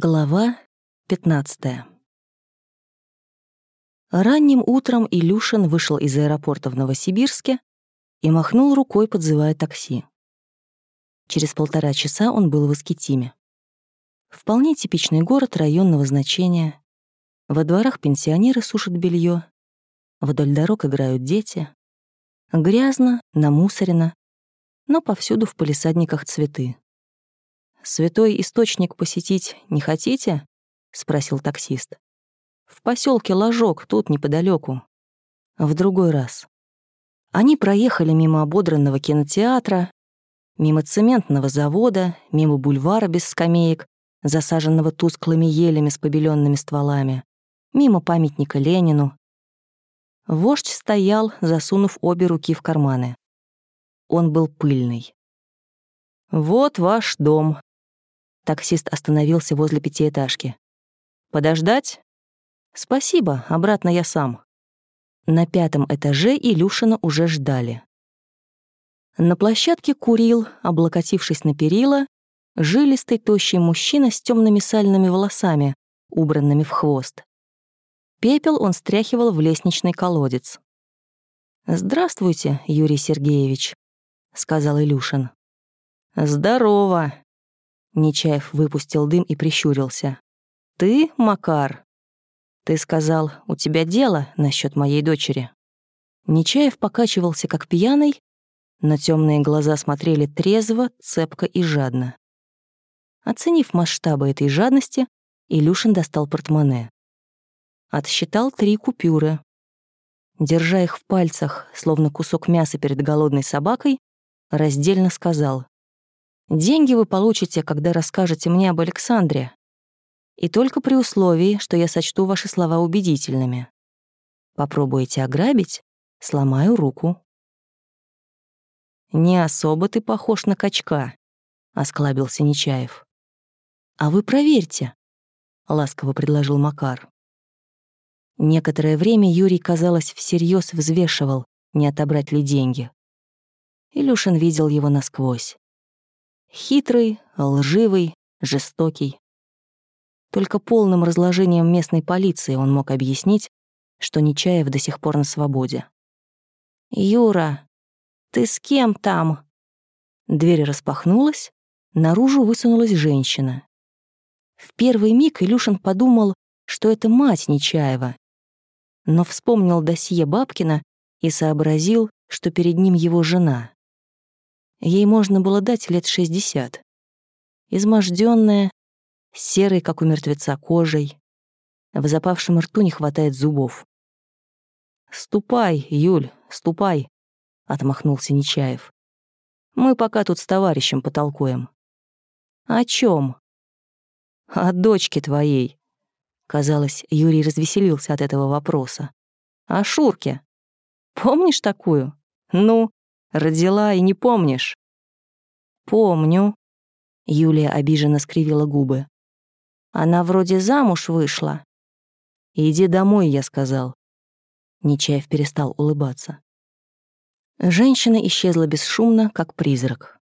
Глава 15 Ранним утром Илюшин вышел из аэропорта в Новосибирске и махнул рукой, подзывая такси. Через полтора часа он был в Искитиме. Вполне типичный город районного значения. Во дворах пенсионеры сушат белье, вдоль дорог играют дети. Грязно, намусорено, но повсюду в полисадниках цветы. «Святой источник посетить не хотите?» — спросил таксист. «В поселке Ложок, тут неподалеку. В другой раз». Они проехали мимо ободранного кинотеатра, мимо цементного завода, мимо бульвара без скамеек, засаженного тусклыми елями с побеленными стволами, мимо памятника Ленину. Вождь стоял, засунув обе руки в карманы. Он был пыльный. «Вот ваш дом», Таксист остановился возле пятиэтажки. «Подождать?» «Спасибо, обратно я сам». На пятом этаже Илюшина уже ждали. На площадке курил, облокотившись на перила, жилистый тощий мужчина с темными сальными волосами, убранными в хвост. Пепел он стряхивал в лестничный колодец. «Здравствуйте, Юрий Сергеевич», — сказал Илюшин. «Здорово», Нечаев выпустил дым и прищурился. «Ты, Макар?» «Ты сказал, у тебя дело насчет моей дочери». Нечаев покачивался как пьяный, но темные глаза смотрели трезво, цепко и жадно. Оценив масштабы этой жадности, Илюшин достал портмоне. Отсчитал три купюры. Держа их в пальцах, словно кусок мяса перед голодной собакой, раздельно сказал Деньги вы получите, когда расскажете мне об Александре. И только при условии, что я сочту ваши слова убедительными. Попробуете ограбить — сломаю руку». «Не особо ты похож на качка», — осклабился Нечаев. «А вы проверьте», — ласково предложил Макар. Некоторое время Юрий, казалось, всерьез взвешивал, не отобрать ли деньги. Илюшин видел его насквозь. Хитрый, лживый, жестокий. Только полным разложением местной полиции он мог объяснить, что Нечаев до сих пор на свободе. «Юра, ты с кем там?» Дверь распахнулась, наружу высунулась женщина. В первый миг Илюшин подумал, что это мать Нечаева, но вспомнил досье Бабкина и сообразил, что перед ним его жена. Ей можно было дать лет шестьдесят. Измождённая, серой, как у мертвеца, кожей. В запавшем рту не хватает зубов. «Ступай, Юль, ступай», — отмахнулся Нечаев. «Мы пока тут с товарищем потолкуем». «О чем? «О дочке твоей». Казалось, Юрий развеселился от этого вопроса. «О Шурке. Помнишь такую? Ну, Родила и не помнишь?» «Помню», — Юлия обиженно скривила губы. «Она вроде замуж вышла». «Иди домой», — я сказал. Нечаев перестал улыбаться. Женщина исчезла бесшумно, как призрак.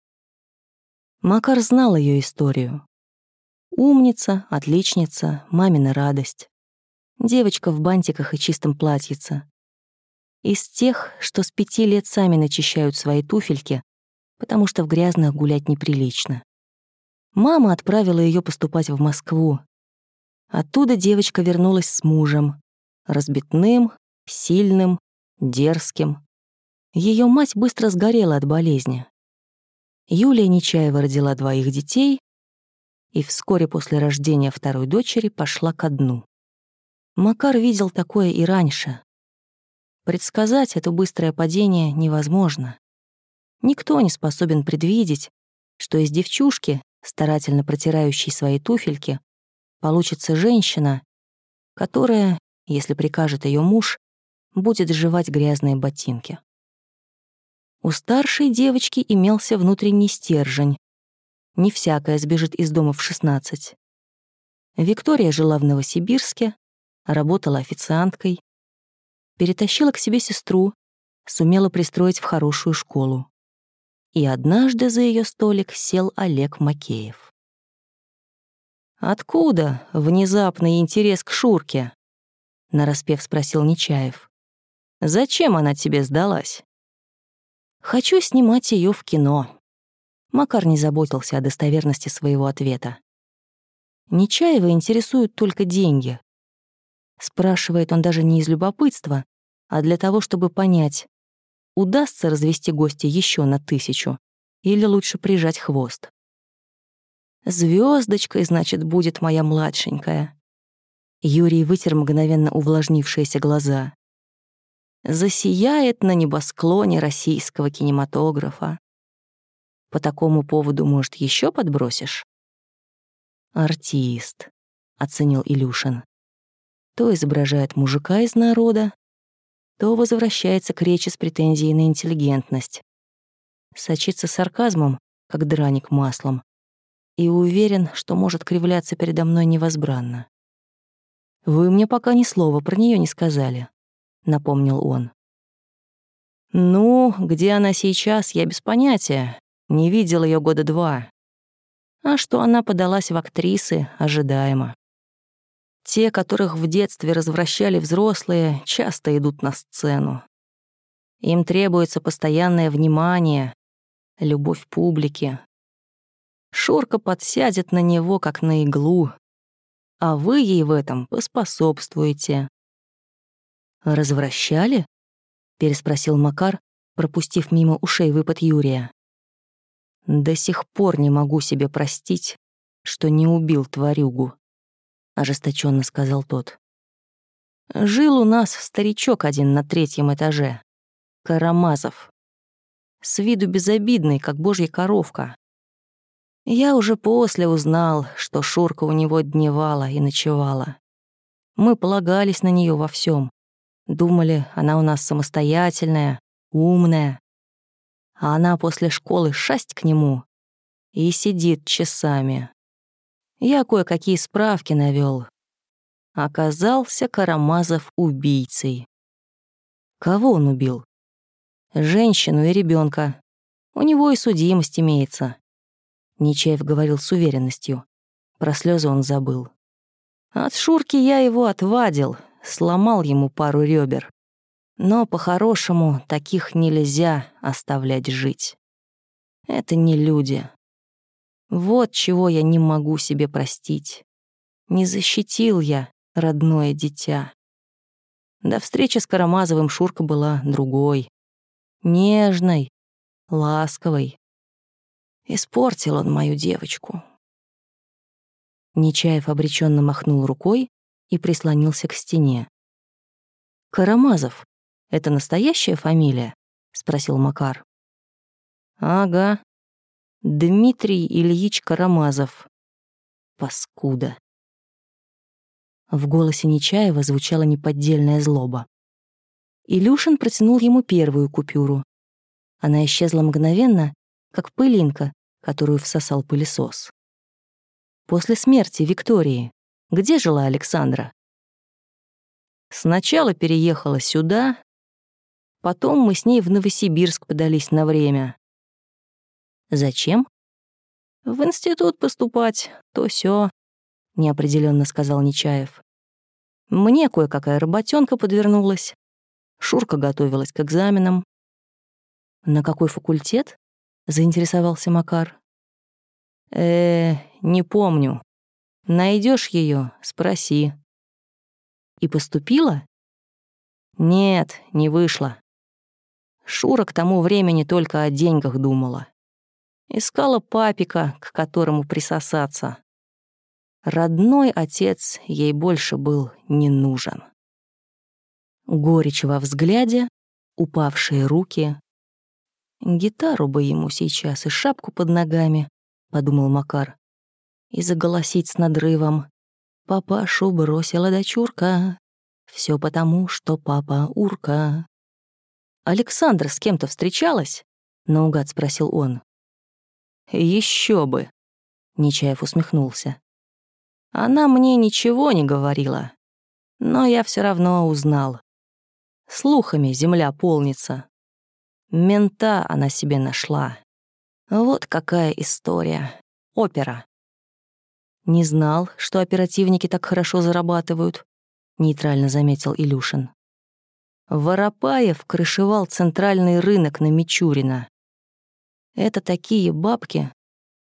Макар знал ее историю. Умница, отличница, мамина радость. Девочка в бантиках и чистом платьице. Из тех, что с пяти лет сами начищают свои туфельки, потому что в грязных гулять неприлично. Мама отправила ее поступать в Москву. Оттуда девочка вернулась с мужем, разбитным, сильным, дерзким. Ее мать быстро сгорела от болезни. Юлия Нечаева родила двоих детей и вскоре после рождения второй дочери пошла ко дну. Макар видел такое и раньше. Предсказать это быстрое падение невозможно. Никто не способен предвидеть, что из девчушки, старательно протирающей свои туфельки, получится женщина, которая, если прикажет ее муж, будет жевать грязные ботинки. У старшей девочки имелся внутренний стержень. Не всякая сбежит из дома в 16. Виктория жила в Новосибирске, работала официанткой, перетащила к себе сестру, сумела пристроить в хорошую школу. И однажды за ее столик сел Олег Макеев. «Откуда внезапный интерес к Шурке?» — нараспев спросил Нечаев. «Зачем она тебе сдалась?» «Хочу снимать ее в кино». Макар не заботился о достоверности своего ответа. Нечаева интересуют только деньги. Спрашивает он даже не из любопытства, а для того, чтобы понять, удастся развести гостя еще на тысячу или лучше прижать хвост. Звездочкой, значит, будет моя младшенькая. Юрий вытер мгновенно увлажнившиеся глаза. Засияет на небосклоне российского кинематографа. По такому поводу, может, еще подбросишь? Артист, оценил Илюшин. То изображает мужика из народа, то возвращается к речи с претензией на интеллигентность. Сочится сарказмом, как драник маслом, и уверен, что может кривляться передо мной невозбранно. «Вы мне пока ни слова про нее не сказали», — напомнил он. «Ну, где она сейчас, я без понятия. Не видел ее года два. А что она подалась в актрисы, ожидаемо. Те, которых в детстве развращали взрослые, часто идут на сцену. Им требуется постоянное внимание, любовь публики, Шурка подсядет на него, как на иглу, а вы ей в этом поспособствуете. «Развращали?» — переспросил Макар, пропустив мимо ушей выпад Юрия. «До сих пор не могу себе простить, что не убил тварюгу», — ожесточенно сказал тот. «Жил у нас старичок один на третьем этаже, Карамазов. С виду безобидный, как божья коровка, я уже после узнал, что Шурка у него дневала и ночевала. Мы полагались на нее во всем. Думали, она у нас самостоятельная, умная. А она после школы шасть к нему и сидит часами. Я кое-какие справки навел. Оказался Карамазов убийцей. Кого он убил? Женщину и ребенка. У него и судимость имеется. Нечаев говорил с уверенностью. Про слезы он забыл. От Шурки я его отвадил, сломал ему пару ребер. Но по-хорошему таких нельзя оставлять жить. Это не люди. Вот чего я не могу себе простить. Не защитил я родное дитя. До встречи с Карамазовым Шурка была другой. Нежной, ласковой, Испортил он мою девочку. Нечаев обреченно махнул рукой и прислонился к стене. «Карамазов — это настоящая фамилия?» — спросил Макар. «Ага. Дмитрий Ильич Карамазов. Паскуда». В голосе Нечаева звучала неподдельная злоба. Илюшин протянул ему первую купюру. Она исчезла мгновенно, как пылинка, которую всосал пылесос. После смерти Виктории, где жила Александра? Сначала переехала сюда, потом мы с ней в Новосибирск подались на время. Зачем? В институт поступать, то все, неопределенно сказал Нечаев. Мне кое-какая работенка подвернулась. Шурка готовилась к экзаменам. На какой факультет? — заинтересовался Макар. э не помню. Найдешь ее, спроси». «И поступила?» «Нет, не вышла. Шура к тому времени только о деньгах думала. Искала папика, к которому присосаться. Родной отец ей больше был не нужен. Горечь во взгляде, упавшие руки, Гитару бы ему сейчас и шапку под ногами, подумал Макар. И заголосить с надрывом. Папашу бросила дочурка. Все потому, что папа урка. Александра с кем-то встречалась? Наугад спросил он. Еще бы. Нечаев усмехнулся. Она мне ничего не говорила, но я все равно узнал. Слухами земля полнится. Мента она себе нашла. Вот какая история. Опера. Не знал, что оперативники так хорошо зарабатывают, нейтрально заметил Илюшин. Воропаев крышевал центральный рынок на Мичурина. Это такие бабки,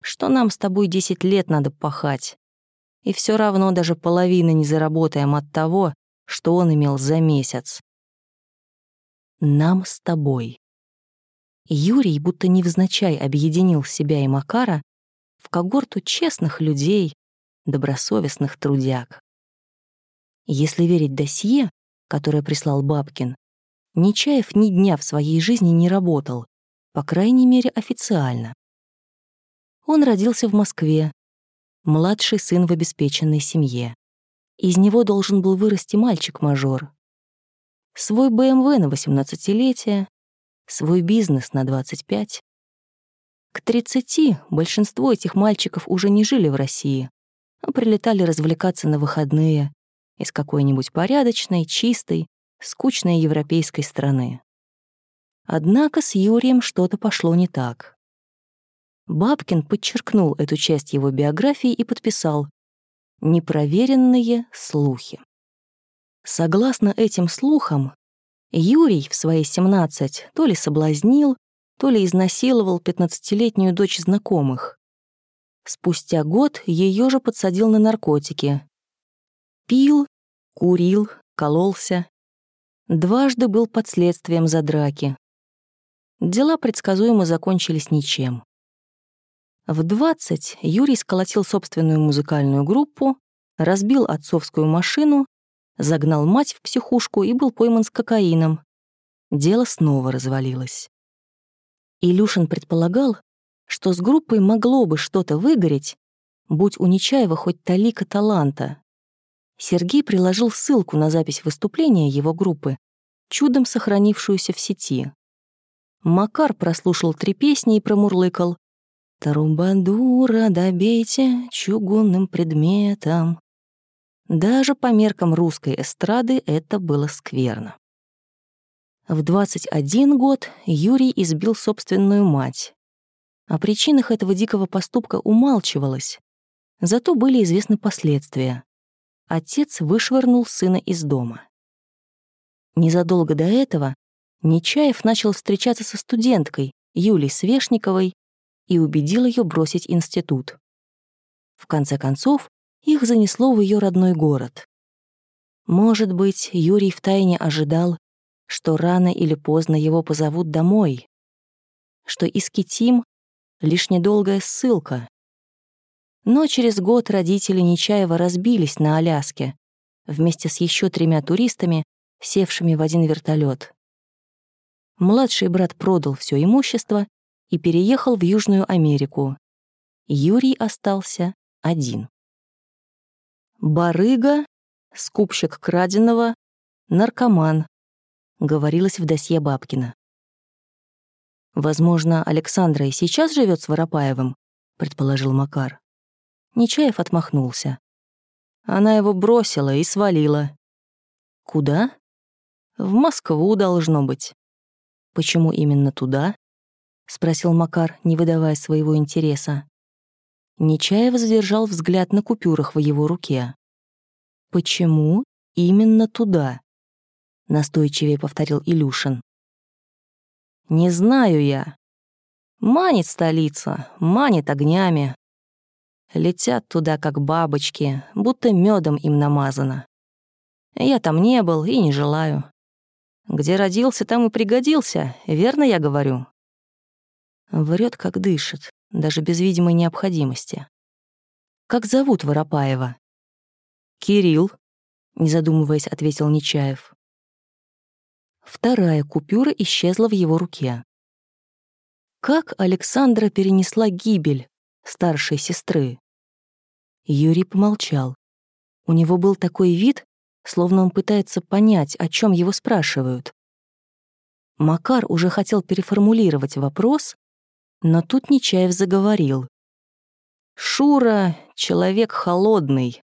что нам с тобой десять лет надо пахать. И все равно даже половины не заработаем от того, что он имел за месяц. Нам с тобой. Юрий будто невзначай объединил себя и Макара в когорту честных людей, добросовестных трудяг. Если верить досье, которое прислал Бабкин, Нечаев ни дня в своей жизни не работал, по крайней мере официально. Он родился в Москве, младший сын в обеспеченной семье. Из него должен был вырасти мальчик-мажор. Свой БМВ на 18-летие, свой бизнес на 25. К 30 большинство этих мальчиков уже не жили в России, а прилетали развлекаться на выходные из какой-нибудь порядочной, чистой, скучной европейской страны. Однако с Юрием что-то пошло не так. Бабкин подчеркнул эту часть его биографии и подписал «Непроверенные слухи». Согласно этим слухам, Юрий в свои 17 то ли соблазнил, то ли изнасиловал 15-летнюю дочь знакомых. Спустя год ее же подсадил на наркотики. Пил, курил, кололся. Дважды был под следствием за драки. Дела предсказуемо закончились ничем. В 20 Юрий сколотил собственную музыкальную группу, разбил отцовскую машину, загнал мать в психушку и был пойман с кокаином. Дело снова развалилось. Илюшин предполагал, что с группой могло бы что-то выгореть, будь у Нечаева хоть талика таланта. Сергей приложил ссылку на запись выступления его группы, чудом сохранившуюся в сети. Макар прослушал три песни и промурлыкал. «Трубадура добейте чугунным предметом». Даже по меркам русской эстрады это было скверно. В 21 год Юрий избил собственную мать. О причинах этого дикого поступка умалчивалось, зато были известны последствия. Отец вышвырнул сына из дома. Незадолго до этого Нечаев начал встречаться со студенткой Юлей Свешниковой и убедил ее бросить институт. В конце концов, их занесло в ее родной город. Может быть, Юрий втайне ожидал, что рано или поздно его позовут домой, что Искитим — лишь недолгая ссылка. Но через год родители Нечаева разбились на Аляске вместе с еще тремя туристами, севшими в один вертолет. Младший брат продал все имущество и переехал в Южную Америку. Юрий остался один. Барыга, скупщик краденого, наркоман, говорилось в досье Бабкина. «Возможно, Александра и сейчас живет с Воропаевым», — предположил Макар. Нечаев отмахнулся. Она его бросила и свалила. «Куда?» «В Москву должно быть». «Почему именно туда?» — спросил Макар, не выдавая своего интереса. Нечаев задержал взгляд на купюрах в его руке. «Почему именно туда?» — настойчивее повторил Илюшин. «Не знаю я. Манит столица, манит огнями. Летят туда, как бабочки, будто медом им намазано. Я там не был и не желаю. Где родился, там и пригодился, верно я говорю?» Врет, как дышит, даже без видимой необходимости. «Как зовут Воропаева?» «Кирилл», — не задумываясь, ответил Нечаев. Вторая купюра исчезла в его руке. Как Александра перенесла гибель старшей сестры? Юрий помолчал. У него был такой вид, словно он пытается понять, о чем его спрашивают. Макар уже хотел переформулировать вопрос, но тут Нечаев заговорил. «Шура — человек холодный.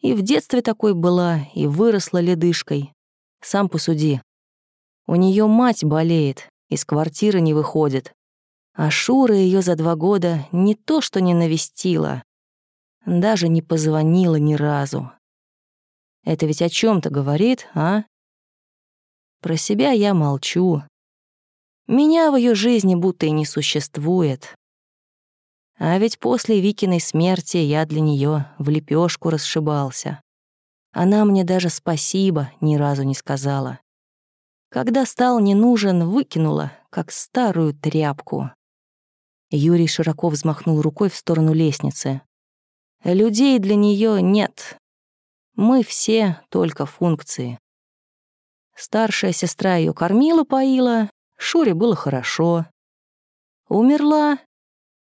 И в детстве такой была, и выросла ледышкой. Сам посуди. У нее мать болеет, из квартиры не выходит. А Шура ее за два года не то что не навестила, Даже не позвонила ни разу. Это ведь о чем то говорит, а? Про себя я молчу. Меня в ее жизни будто и не существует. А ведь после Викиной смерти я для нее в лепешку расшибался. Она мне даже спасибо ни разу не сказала. Когда стал не нужен, выкинула, как старую тряпку. Юрий широко взмахнул рукой в сторону лестницы. Людей для нее нет. Мы все только функции. Старшая сестра ее кормила, поила, Шуре было хорошо. Умерла,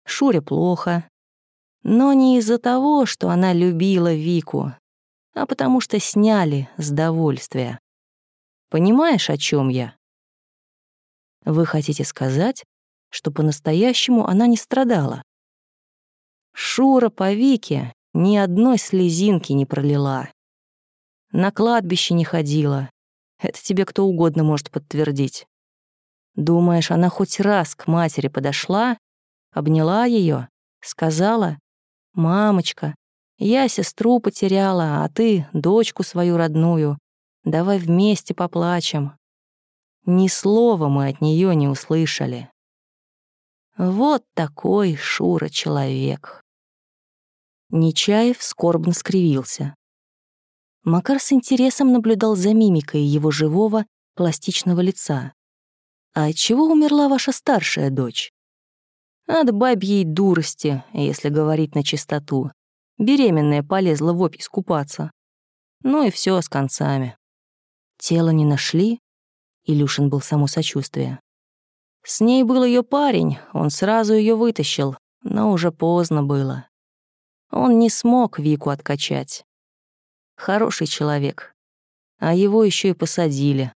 Шуре плохо. Но не из-за того, что она любила Вику, а потому что сняли с довольствия. Понимаешь, о чем я? Вы хотите сказать, что по-настоящему она не страдала? Шура по Вике ни одной слезинки не пролила. На кладбище не ходила. Это тебе кто угодно может подтвердить. Думаешь, она хоть раз к матери подошла, обняла ее, сказала, «Мамочка, я сестру потеряла, а ты — дочку свою родную. Давай вместе поплачем». Ни слова мы от нее не услышали. Вот такой Шура человек. Нечаев скорбно скривился. Макар с интересом наблюдал за мимикой его живого, пластичного лица. «А чего умерла ваша старшая дочь?» «От бабьей дурости, если говорить на чистоту. Беременная полезла в опись купаться. Ну и все с концами». Тело не нашли? Илюшин был само сочувствие. С ней был ее парень, он сразу ее вытащил, но уже поздно было. Он не смог Вику откачать. Хороший человек. А его еще и посадили.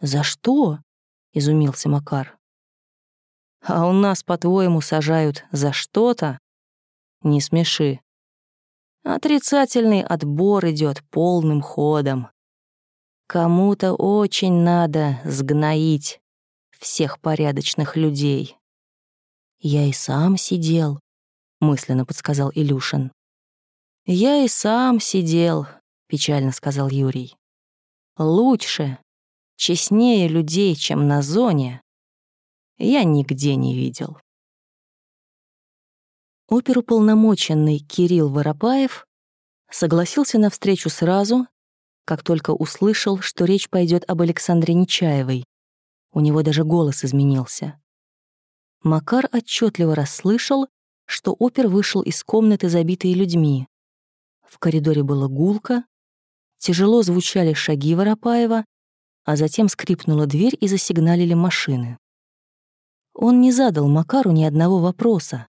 «За что?» — изумился Макар. «А у нас, по-твоему, сажают за что-то?» «Не смеши. Отрицательный отбор идет полным ходом. Кому-то очень надо сгноить всех порядочных людей. Я и сам сидел, мысленно подсказал Илюшин. Я и сам сидел, печально сказал Юрий. Лучше, честнее людей, чем на зоне, я нигде не видел. Оперуполномоченный Кирилл Воропаев согласился на встречу сразу, как только услышал, что речь пойдет об Александре Нечаевой. У него даже голос изменился. Макар отчетливо расслышал, что опер вышел из комнаты, забитой людьми. В коридоре было гулко, тяжело звучали шаги Воропаева, а затем скрипнула дверь и засигналили машины. Он не задал Макару ни одного вопроса,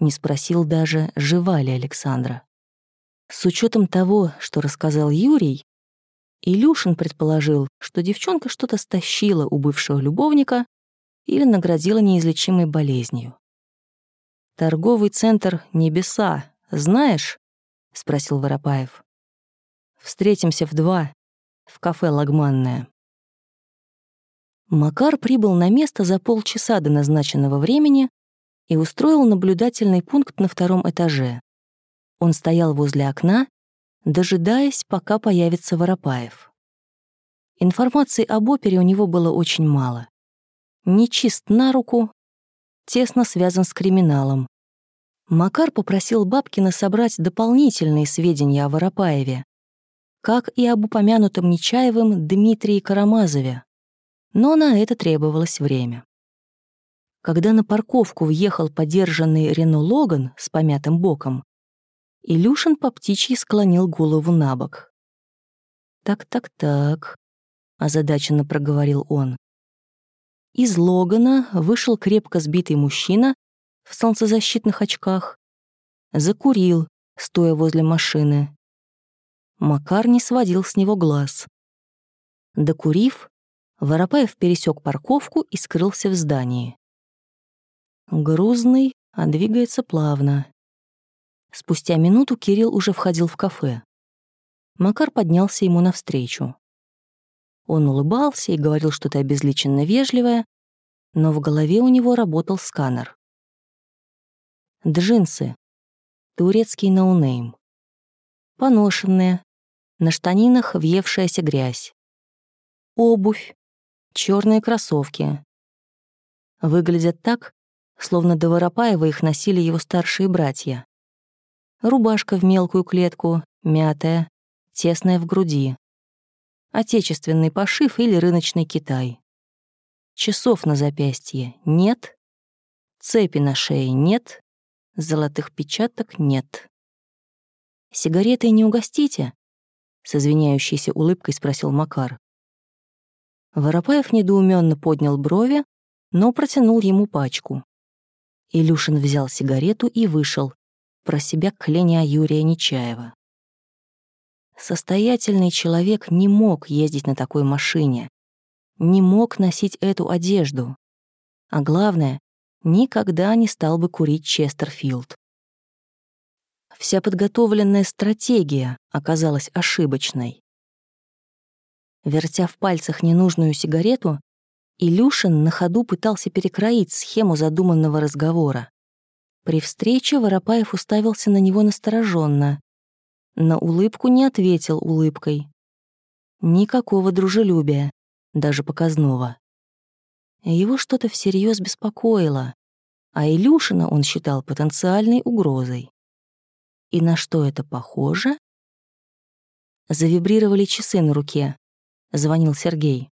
не спросил даже, жива ли Александра. С учетом того, что рассказал Юрий, Илюшин предположил, что девчонка что-то стащила у бывшего любовника или наградила неизлечимой болезнью. «Торговый центр «Небеса», знаешь?» — спросил Воропаев. «Встретимся в два, в кафе «Лагманное». Макар прибыл на место за полчаса до назначенного времени и устроил наблюдательный пункт на втором этаже. Он стоял возле окна, дожидаясь, пока появится Воропаев. Информации об опере у него было очень мало. Нечист на руку, тесно связан с криминалом. Макар попросил Бабкина собрать дополнительные сведения о Воропаеве, как и об упомянутом Нечаевым Дмитрии Карамазове. Но на это требовалось время. Когда на парковку въехал подержанный Рено Логан с помятым боком, Илюшин по птичьи склонил голову на бок. «Так-так-так», — озадаченно проговорил он. Из Логана вышел крепко сбитый мужчина в солнцезащитных очках. Закурил, стоя возле машины. Макар не сводил с него глаз. Докурив, Воропаев пересек парковку и скрылся в здании. Грузный, а двигается плавно. Спустя минуту Кирилл уже входил в кафе. Макар поднялся ему навстречу. Он улыбался и говорил что-то обезличенно вежливое, но в голове у него работал сканер. «Джинсы», Турецкий ноунейм. Поношенная, на штанинах въевшаяся грязь. Обувь, черные кроссовки. Выглядят так, словно до Воропаева их носили его старшие братья. Рубашка в мелкую клетку, мятая, тесная в груди. Отечественный пошив или рыночный Китай. Часов на запястье нет, цепи на шее нет, золотых печаток нет. «Сигаретой не угостите?» — с извиняющейся улыбкой спросил Макар. Воропаев недоуменно поднял брови, но протянул ему пачку. Илюшин взял сигарету и вышел, про себя кляня Юрия Нечаева. Состоятельный человек не мог ездить на такой машине, не мог носить эту одежду. А главное, никогда не стал бы курить Честерфилд. Вся подготовленная стратегия оказалась ошибочной. Вертя в пальцах ненужную сигарету, Илюшин на ходу пытался перекроить схему задуманного разговора. При встрече Воропаев уставился на него настороженно. На улыбку не ответил улыбкой. Никакого дружелюбия даже показного. Его что-то всерьез беспокоило, а Илюшина он считал потенциальной угрозой. И на что это похоже? Завибрировали часы на руке. Звонил Сергей.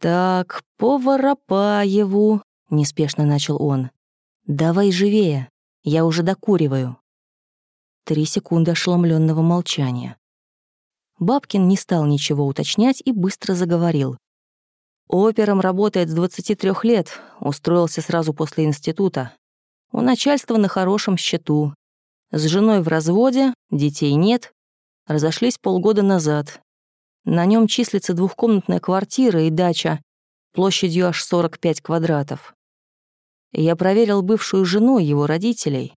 «Так, по Воропаеву», — неспешно начал он. «Давай живее, я уже докуриваю». Три секунды ошеломленного молчания. Бабкин не стал ничего уточнять и быстро заговорил. Опером работает с 23 лет, устроился сразу после института. У начальства на хорошем счету. С женой в разводе, детей нет. Разошлись полгода назад. На нем числится двухкомнатная квартира и дача площадью аж 45 квадратов. Я проверил бывшую жену его родителей.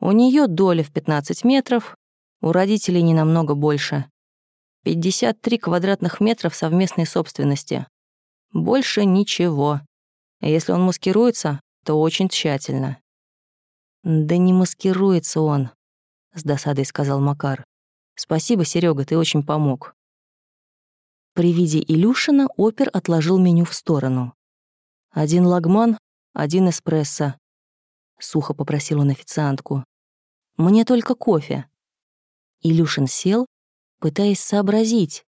У нее доля в 15 метров, у родителей не намного больше. 53 квадратных метров совместной собственности. Больше ничего. Если он маскируется, то очень тщательно. «Да не маскируется он», — с досадой сказал Макар. «Спасибо, Серега, ты очень помог». При виде Илюшина опер отложил меню в сторону. «Один лагман, один эспрессо», — сухо попросил он официантку. «Мне только кофе». Илюшин сел пытаясь сообразить,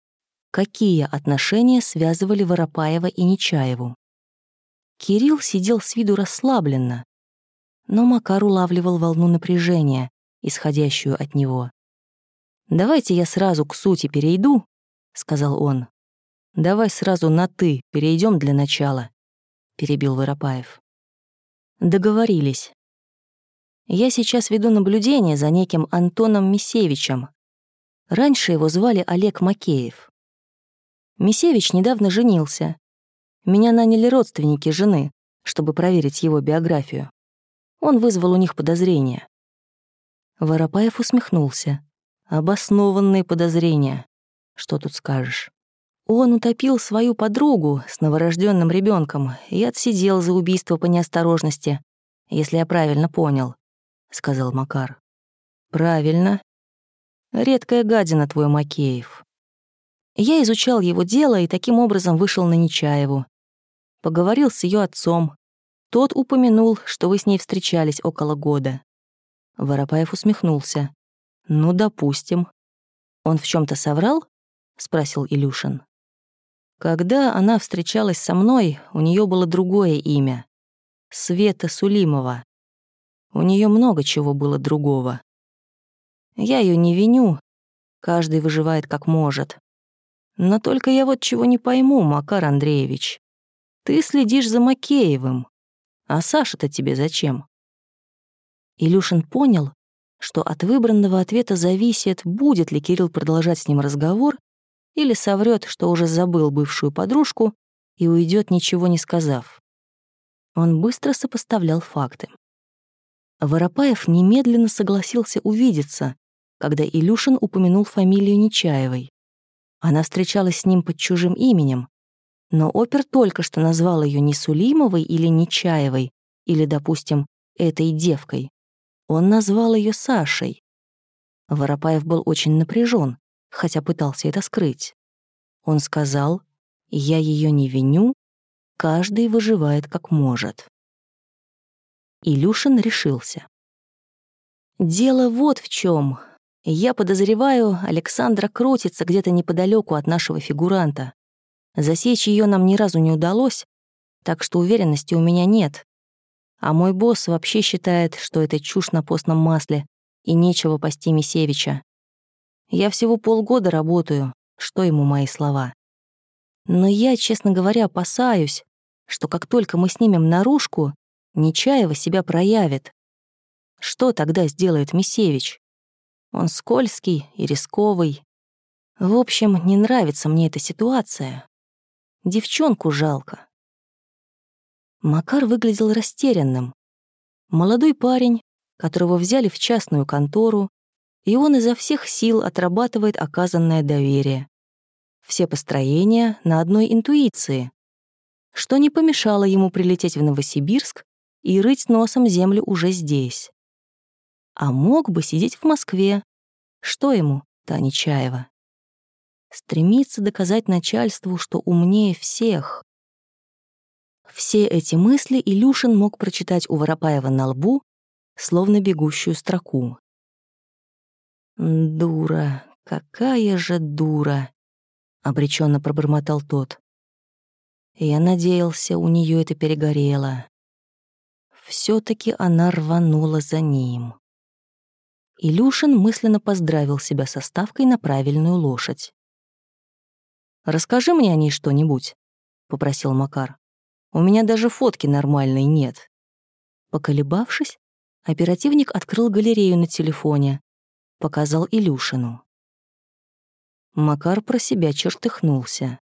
какие отношения связывали Воропаева и Нечаеву. Кирилл сидел с виду расслабленно, но Макар улавливал волну напряжения, исходящую от него. «Давайте я сразу к сути перейду», — сказал он. «Давай сразу на «ты» перейдем для начала», — перебил Воропаев. Договорились. Я сейчас веду наблюдение за неким Антоном Мисевичем, Раньше его звали Олег Макеев. Мисевич недавно женился. Меня наняли родственники жены, чтобы проверить его биографию. Он вызвал у них подозрения. Воропаев усмехнулся. Обоснованные подозрения. Что тут скажешь? Он утопил свою подругу с новорожденным ребенком и отсидел за убийство по неосторожности, если я правильно понял, сказал Макар. Правильно, Редкая гадина твой Макеев. Я изучал его дело и таким образом вышел на Нечаеву. Поговорил с ее отцом. Тот упомянул, что вы с ней встречались около года. Воропаев усмехнулся. «Ну, допустим». «Он в чем то соврал?» — спросил Илюшин. «Когда она встречалась со мной, у нее было другое имя. Света Сулимова. У нее много чего было другого. Я ее не виню, каждый выживает как может. Но только я вот чего не пойму, Макар Андреевич. Ты следишь за Макеевым, а Саша-то тебе зачем? Илюшин понял, что от выбранного ответа зависит, будет ли Кирилл продолжать с ним разговор или соврет, что уже забыл бывшую подружку и уйдет, ничего не сказав. Он быстро сопоставлял факты. Воропаев немедленно согласился увидеться, когда Илюшин упомянул фамилию Нечаевой. Она встречалась с ним под чужим именем, но опер только что назвал ее не Сулимовой или Нечаевой, или, допустим, этой девкой. Он назвал ее Сашей. Воропаев был очень напряжен, хотя пытался это скрыть. Он сказал, «Я ее не виню, каждый выживает как может». Илюшин решился. «Дело вот в чем. Я подозреваю, Александра крутится где-то неподалеку от нашего фигуранта. Засечь ее нам ни разу не удалось, так что уверенности у меня нет. А мой босс вообще считает, что это чушь на постном масле, и нечего пасти Мисевича. Я всего полгода работаю, что ему мои слова. Но я, честно говоря, опасаюсь, что как только мы снимем наружку, Нечаева себя проявит. Что тогда сделает Мисевич? Он скользкий и рисковый. В общем, не нравится мне эта ситуация. Девчонку жалко. Макар выглядел растерянным. Молодой парень, которого взяли в частную контору, и он изо всех сил отрабатывает оказанное доверие. Все построения на одной интуиции, что не помешало ему прилететь в Новосибирск и рыть носом землю уже здесь. А мог бы сидеть в Москве. Что ему, Таня Чаева? Стремится доказать начальству, что умнее всех. Все эти мысли Илюшин мог прочитать у Воропаева на лбу, словно бегущую строку. «Дура, какая же дура!» — обреченно пробормотал тот. Я надеялся, у нее это перегорело все таки она рванула за ним. Илюшин мысленно поздравил себя со ставкой на правильную лошадь. «Расскажи мне о ней что-нибудь», — попросил Макар. «У меня даже фотки нормальной нет». Поколебавшись, оперативник открыл галерею на телефоне, показал Илюшину. Макар про себя чертыхнулся.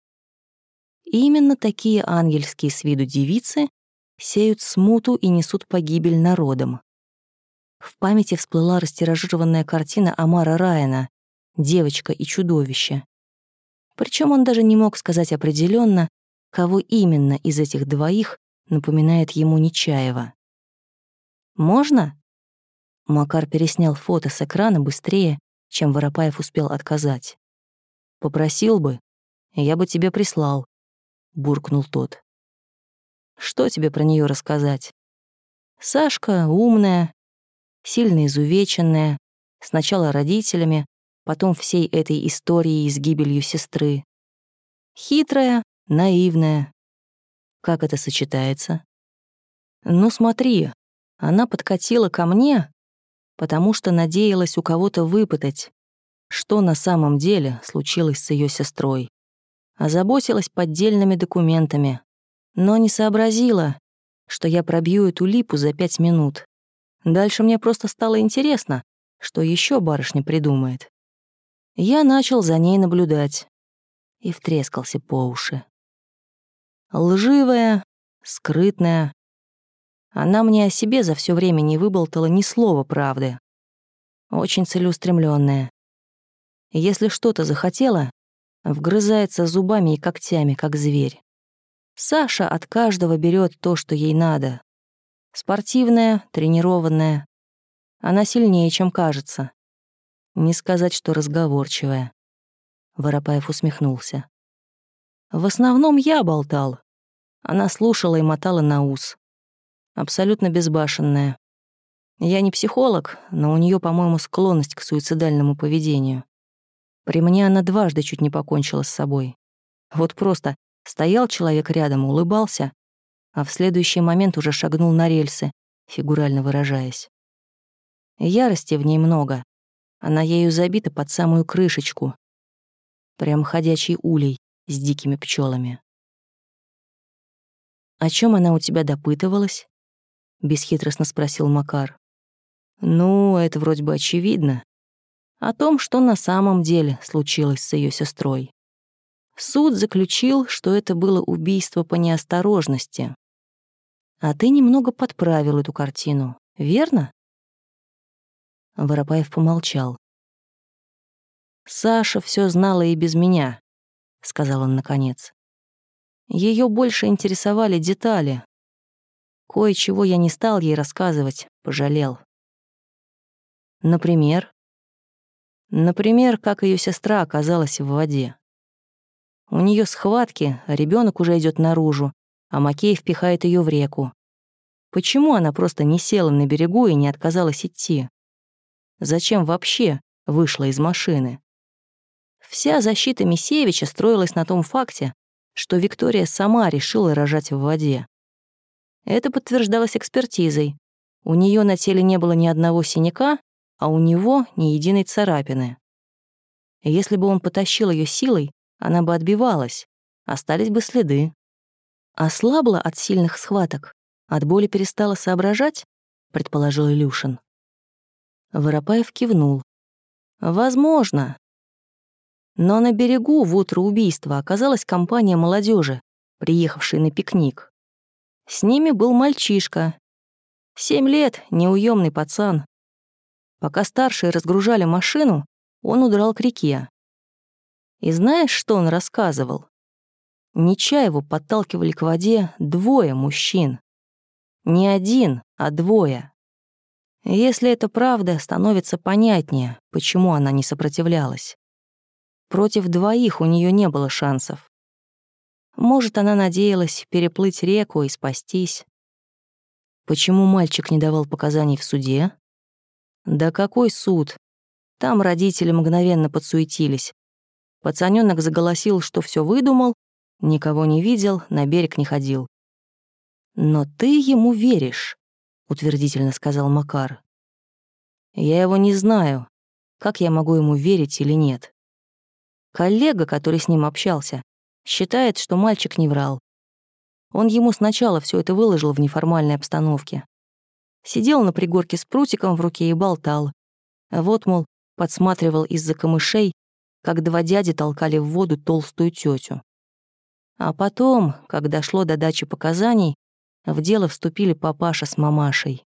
Именно такие ангельские с виду девицы сеют смуту и несут погибель народам. В памяти всплыла растиражированная картина Амара Райана «Девочка и чудовище». Причем он даже не мог сказать определенно, кого именно из этих двоих напоминает ему Нечаева. «Можно?» Макар переснял фото с экрана быстрее, чем Воропаев успел отказать. «Попросил бы, я бы тебе прислал», — буркнул тот. Что тебе про нее рассказать? Сашка умная, сильно изувеченная, сначала родителями, потом всей этой историей с гибелью сестры. Хитрая, наивная. Как это сочетается? Ну смотри, она подкатила ко мне, потому что надеялась у кого-то выпытать, что на самом деле случилось с ее сестрой. Озаботилась поддельными документами, но не сообразила, что я пробью эту липу за пять минут. Дальше мне просто стало интересно, что еще барышня придумает. Я начал за ней наблюдать и втрескался по уши. Лживая, скрытная. Она мне о себе за все время не выболтала ни слова правды. Очень целеустремленная. Если что-то захотела, вгрызается зубами и когтями, как зверь. Саша от каждого берет то, что ей надо. Спортивная, тренированная. Она сильнее, чем кажется. Не сказать, что разговорчивая. Воропаев усмехнулся. В основном я болтал. Она слушала и мотала на ус. Абсолютно безбашенная. Я не психолог, но у нее, по-моему, склонность к суицидальному поведению. При мне она дважды чуть не покончила с собой. Вот просто Стоял человек рядом, улыбался, а в следующий момент уже шагнул на рельсы, фигурально выражаясь. Ярости в ней много. Она ею забита под самую крышечку. Прям ходячий улей с дикими пчелами. «О чем она у тебя допытывалась?» — бесхитростно спросил Макар. «Ну, это вроде бы очевидно. О том, что на самом деле случилось с ее сестрой. Суд заключил, что это было убийство по неосторожности. А ты немного подправил эту картину, верно? Воропаев помолчал. «Саша все знала и без меня», — сказал он наконец. Ее больше интересовали детали. Кое-чего я не стал ей рассказывать, пожалел. Например? Например, как ее сестра оказалась в воде. У нее схватки, ребенок уже идет наружу, а Макеев пихает ее в реку. Почему она просто не села на берегу и не отказалась идти? Зачем вообще вышла из машины? Вся защита Мисевича строилась на том факте, что Виктория сама решила рожать в воде. Это подтверждалось экспертизой. У нее на теле не было ни одного синяка, а у него ни единой царапины. Если бы он потащил ее силой, она бы отбивалась, остались бы следы. Ослабла от сильных схваток, от боли перестала соображать, предположил Илюшин. Воропаев кивнул. Возможно. Но на берегу в утро убийства оказалась компания молодежи, приехавшая на пикник. С ними был мальчишка. Семь лет, неуемный пацан. Пока старшие разгружали машину, он удрал к реке. И знаешь, что он рассказывал? Нечаеву подталкивали к воде двое мужчин. Не один, а двое. Если это правда, становится понятнее, почему она не сопротивлялась. Против двоих у нее не было шансов. Может, она надеялась переплыть реку и спастись. Почему мальчик не давал показаний в суде? Да какой суд? Там родители мгновенно подсуетились. Пацанёнок заголосил, что все выдумал, никого не видел, на берег не ходил. «Но ты ему веришь», — утвердительно сказал Макар. «Я его не знаю. Как я могу ему верить или нет?» Коллега, который с ним общался, считает, что мальчик не врал. Он ему сначала все это выложил в неформальной обстановке. Сидел на пригорке с прутиком в руке и болтал. Вот, мол, подсматривал из-за камышей, как два дяди толкали в воду толстую тетю. А потом, когда шло до дачи показаний, в дело вступили папаша с мамашей.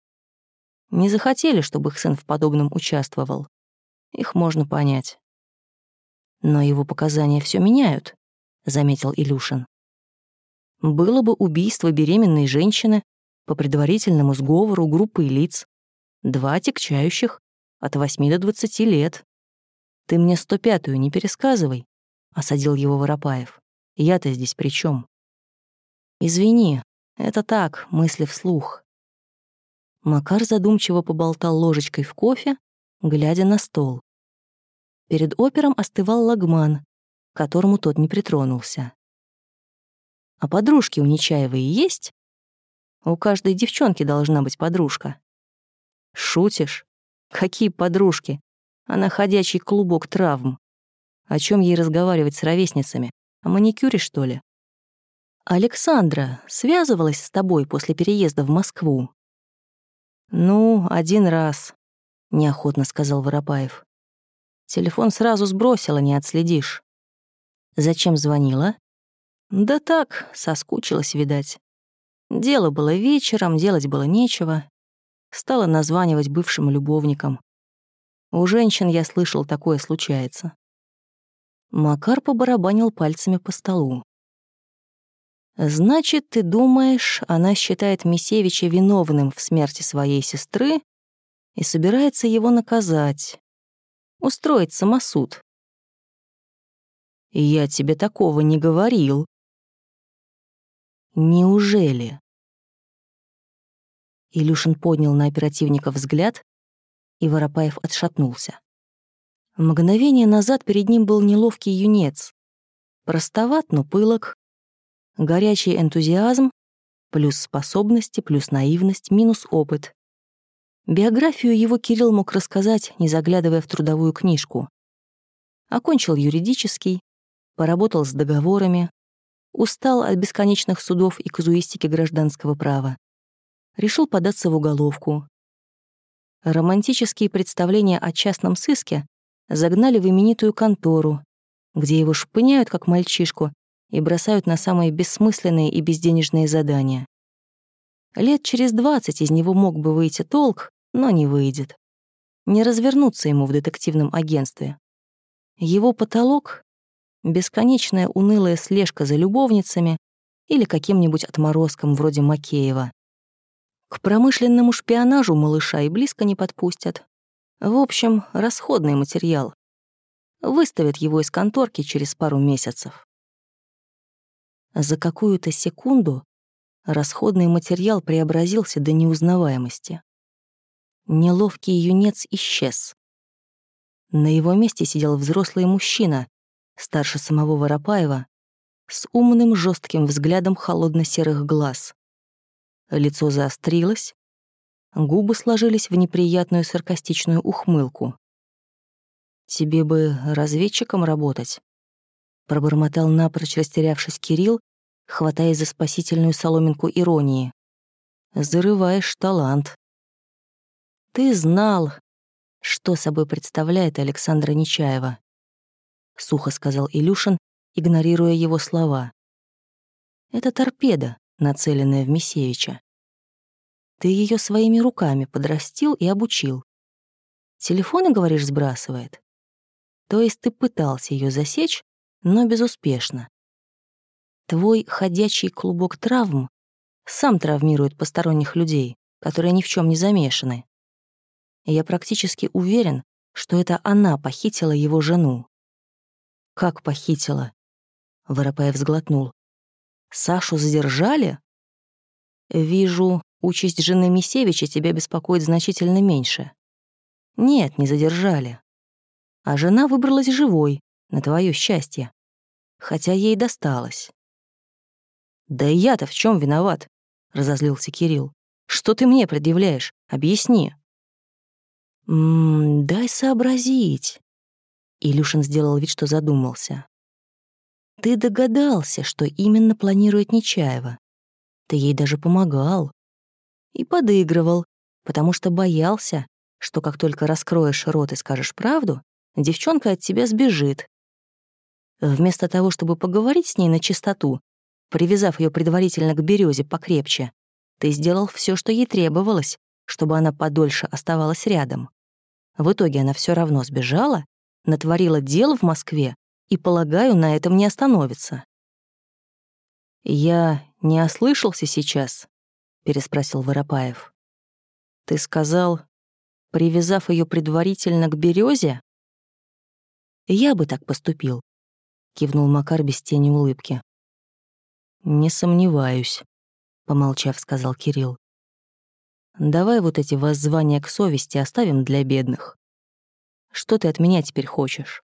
Не захотели, чтобы их сын в подобном участвовал. Их можно понять. Но его показания все меняют, заметил Илюшин. Было бы убийство беременной женщины по предварительному сговору группы лиц, два тягчающих от 8 до 20 лет. Ты мне 105-ю не пересказывай, осадил его Воропаев. Я-то здесь при чем? Извини, это так, мысли вслух. Макар задумчиво поболтал ложечкой в кофе, глядя на стол. Перед опером остывал лагман, к которому тот не притронулся. «А подружки у Нечаевой есть?» «У каждой девчонки должна быть подружка». «Шутишь? Какие подружки? Она ходячий клубок травм. О чем ей разговаривать с ровесницами? О маникюре, что ли?» Александра связывалась с тобой после переезда в Москву? Ну, один раз, неохотно сказал Воропаев. Телефон сразу сбросила, не отследишь. Зачем звонила? Да так, соскучилась, видать. Дело было вечером, делать было нечего. Стала названивать бывшим любовникам. У женщин, я слышал, такое случается. Макар побарабанил пальцами по столу. «Значит, ты думаешь, она считает Мисевича виновным в смерти своей сестры и собирается его наказать, устроить самосуд?» «Я тебе такого не говорил». «Неужели?» Илюшин поднял на оперативника взгляд, и Воропаев отшатнулся. Мгновение назад перед ним был неловкий юнец. Простоват, но пылок, Горячий энтузиазм плюс способности, плюс наивность, минус опыт. Биографию его Кирилл мог рассказать, не заглядывая в трудовую книжку. Окончил юридический, поработал с договорами, устал от бесконечных судов и казуистики гражданского права. Решил податься в уголовку. Романтические представления о частном сыске загнали в именитую контору, где его шпыняют как мальчишку и бросают на самые бессмысленные и безденежные задания. Лет через двадцать из него мог бы выйти толк, но не выйдет. Не развернуться ему в детективном агентстве. Его потолок — бесконечная унылая слежка за любовницами или каким-нибудь отморозком вроде Макеева. К промышленному шпионажу малыша и близко не подпустят. В общем, расходный материал. Выставят его из конторки через пару месяцев. За какую-то секунду расходный материал преобразился до неузнаваемости. Неловкий юнец исчез. На его месте сидел взрослый мужчина, старше самого Воропаева, с умным жестким взглядом холодно-серых глаз. Лицо заострилось, губы сложились в неприятную саркастичную ухмылку. «Тебе бы разведчиком работать», — пробормотал напрочь растерявшись Кирилл, хватаясь за спасительную соломинку иронии. «Зарываешь талант». «Ты знал, что собой представляет Александра Нечаева», — сухо сказал Илюшин, игнорируя его слова. «Это торпеда, нацеленная в Мисевича. Ты ее своими руками подрастил и обучил. Телефоны, говоришь, сбрасывает? То есть ты пытался ее засечь, но безуспешно. Твой ходячий клубок травм сам травмирует посторонних людей, которые ни в чем не замешаны. Я практически уверен, что это она похитила его жену. Как похитила? Воропаев сглотнул. Сашу задержали? Вижу, участь жены Мисевича тебя беспокоит значительно меньше. Нет, не задержали. А жена выбралась живой, на твое счастье. Хотя ей досталось. «Да я-то в чем виноват?» — разозлился Кирилл. «Что ты мне предъявляешь? Объясни». «Ммм, дай сообразить». Илюшин сделал вид, что задумался. Ты догадался, что именно планирует Нечаева. Ты ей даже помогал. И подыгрывал, потому что боялся, что как только раскроешь рот и скажешь правду, девчонка от тебя сбежит. Вместо того, чтобы поговорить с ней на чистоту, привязав ее предварительно к березе покрепче, ты сделал все, что ей требовалось, чтобы она подольше оставалась рядом. В итоге она все равно сбежала, натворила дел в Москве и, полагаю, на этом не остановится. «Я не ослышался сейчас?» — переспросил Воропаев. «Ты сказал, привязав ее предварительно к березе? «Я бы так поступил», — кивнул Макар без тени улыбки. «Не сомневаюсь», — помолчав, сказал Кирилл. «Давай вот эти воззвания к совести оставим для бедных. Что ты от меня теперь хочешь?»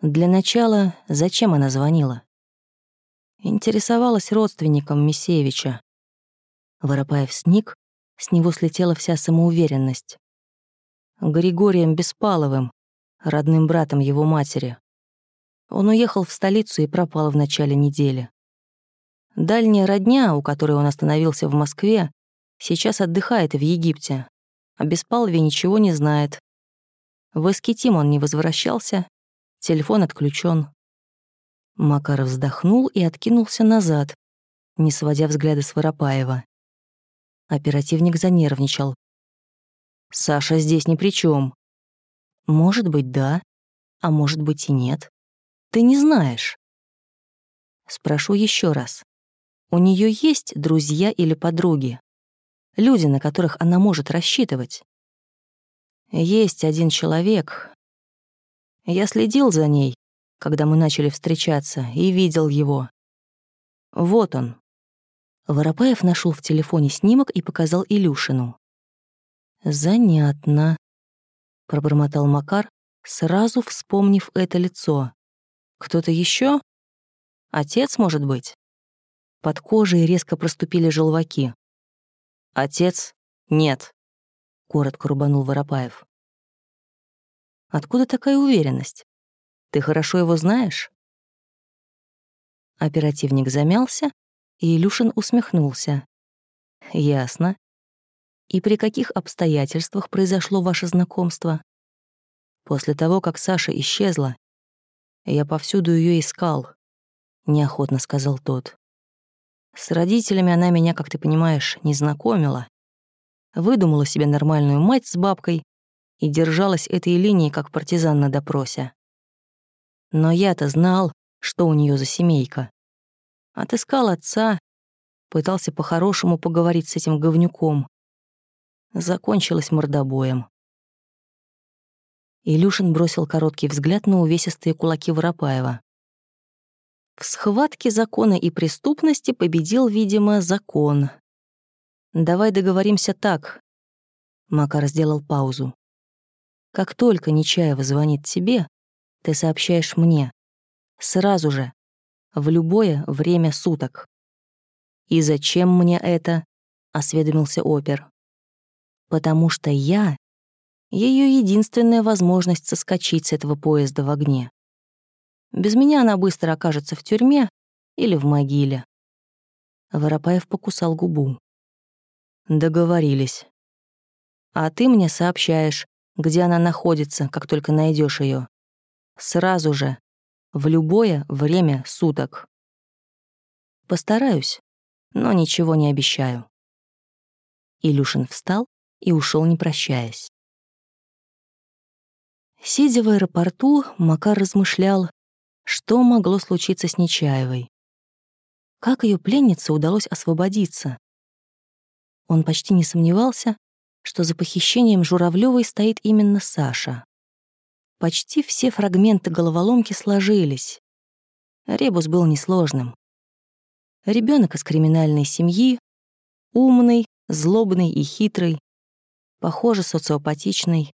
Для начала, зачем она звонила? Интересовалась родственником Мисевича. Воропаев сник, с него слетела вся самоуверенность. Григорием Беспаловым, родным братом его матери. Он уехал в столицу и пропал в начале недели. Дальняя родня, у которой он остановился в Москве, сейчас отдыхает в Египте. О Беспалове ничего не знает. В Эскетим он не возвращался, Телефон отключен. Макаров вздохнул и откинулся назад, не сводя взгляда с Воропаева. Оперативник занервничал. «Саша здесь ни при чем. «Может быть, да, а может быть и нет. Ты не знаешь». Спрошу еще раз. У нее есть друзья или подруги? Люди, на которых она может рассчитывать? Есть один человек, я следил за ней, когда мы начали встречаться, и видел его. Вот он. Воропаев нашел в телефоне снимок и показал Илюшину. «Занятно», — пробормотал Макар, сразу вспомнив это лицо. «Кто-то еще? Отец, может быть?» Под кожей резко проступили желваки. «Отец? Нет», — коротко рубанул Воропаев. Откуда такая уверенность? Ты хорошо его знаешь?» Оперативник замялся, и Илюшин усмехнулся. «Ясно. И при каких обстоятельствах произошло ваше знакомство?» «После того, как Саша исчезла, я повсюду ее искал», — неохотно сказал тот. «С родителями она меня, как ты понимаешь, не знакомила. Выдумала себе нормальную мать с бабкой, и держалась этой линии, как партизан на допросе. Но я-то знал, что у нее за семейка. Отыскал отца, пытался по-хорошему поговорить с этим говнюком. Закончилось мордобоем. Илюшин бросил короткий взгляд на увесистые кулаки Воропаева. В схватке закона и преступности победил, видимо, закон. «Давай договоримся так». Макар сделал паузу. «Как только Нечаева звонит тебе, ты сообщаешь мне. Сразу же. В любое время суток». «И зачем мне это?» — осведомился опер. «Потому что я — ее единственная возможность соскочить с этого поезда в огне. Без меня она быстро окажется в тюрьме или в могиле. Воропаев покусал губу. Договорились. А ты мне сообщаешь, где она находится, как только найдешь ее. Сразу же, в любое время суток. Постараюсь, но ничего не обещаю. Илюшин встал и ушел, не прощаясь. Сидя в аэропорту, Макар размышлял, что могло случиться с Нечаевой? Как ее пленнице удалось освободиться? Он почти не сомневался, что за похищением Журавлёвой стоит именно Саша. Почти все фрагменты головоломки сложились. Ребус был несложным. Ребенок из криминальной семьи, умный, злобный и хитрый, похоже, социопатичный.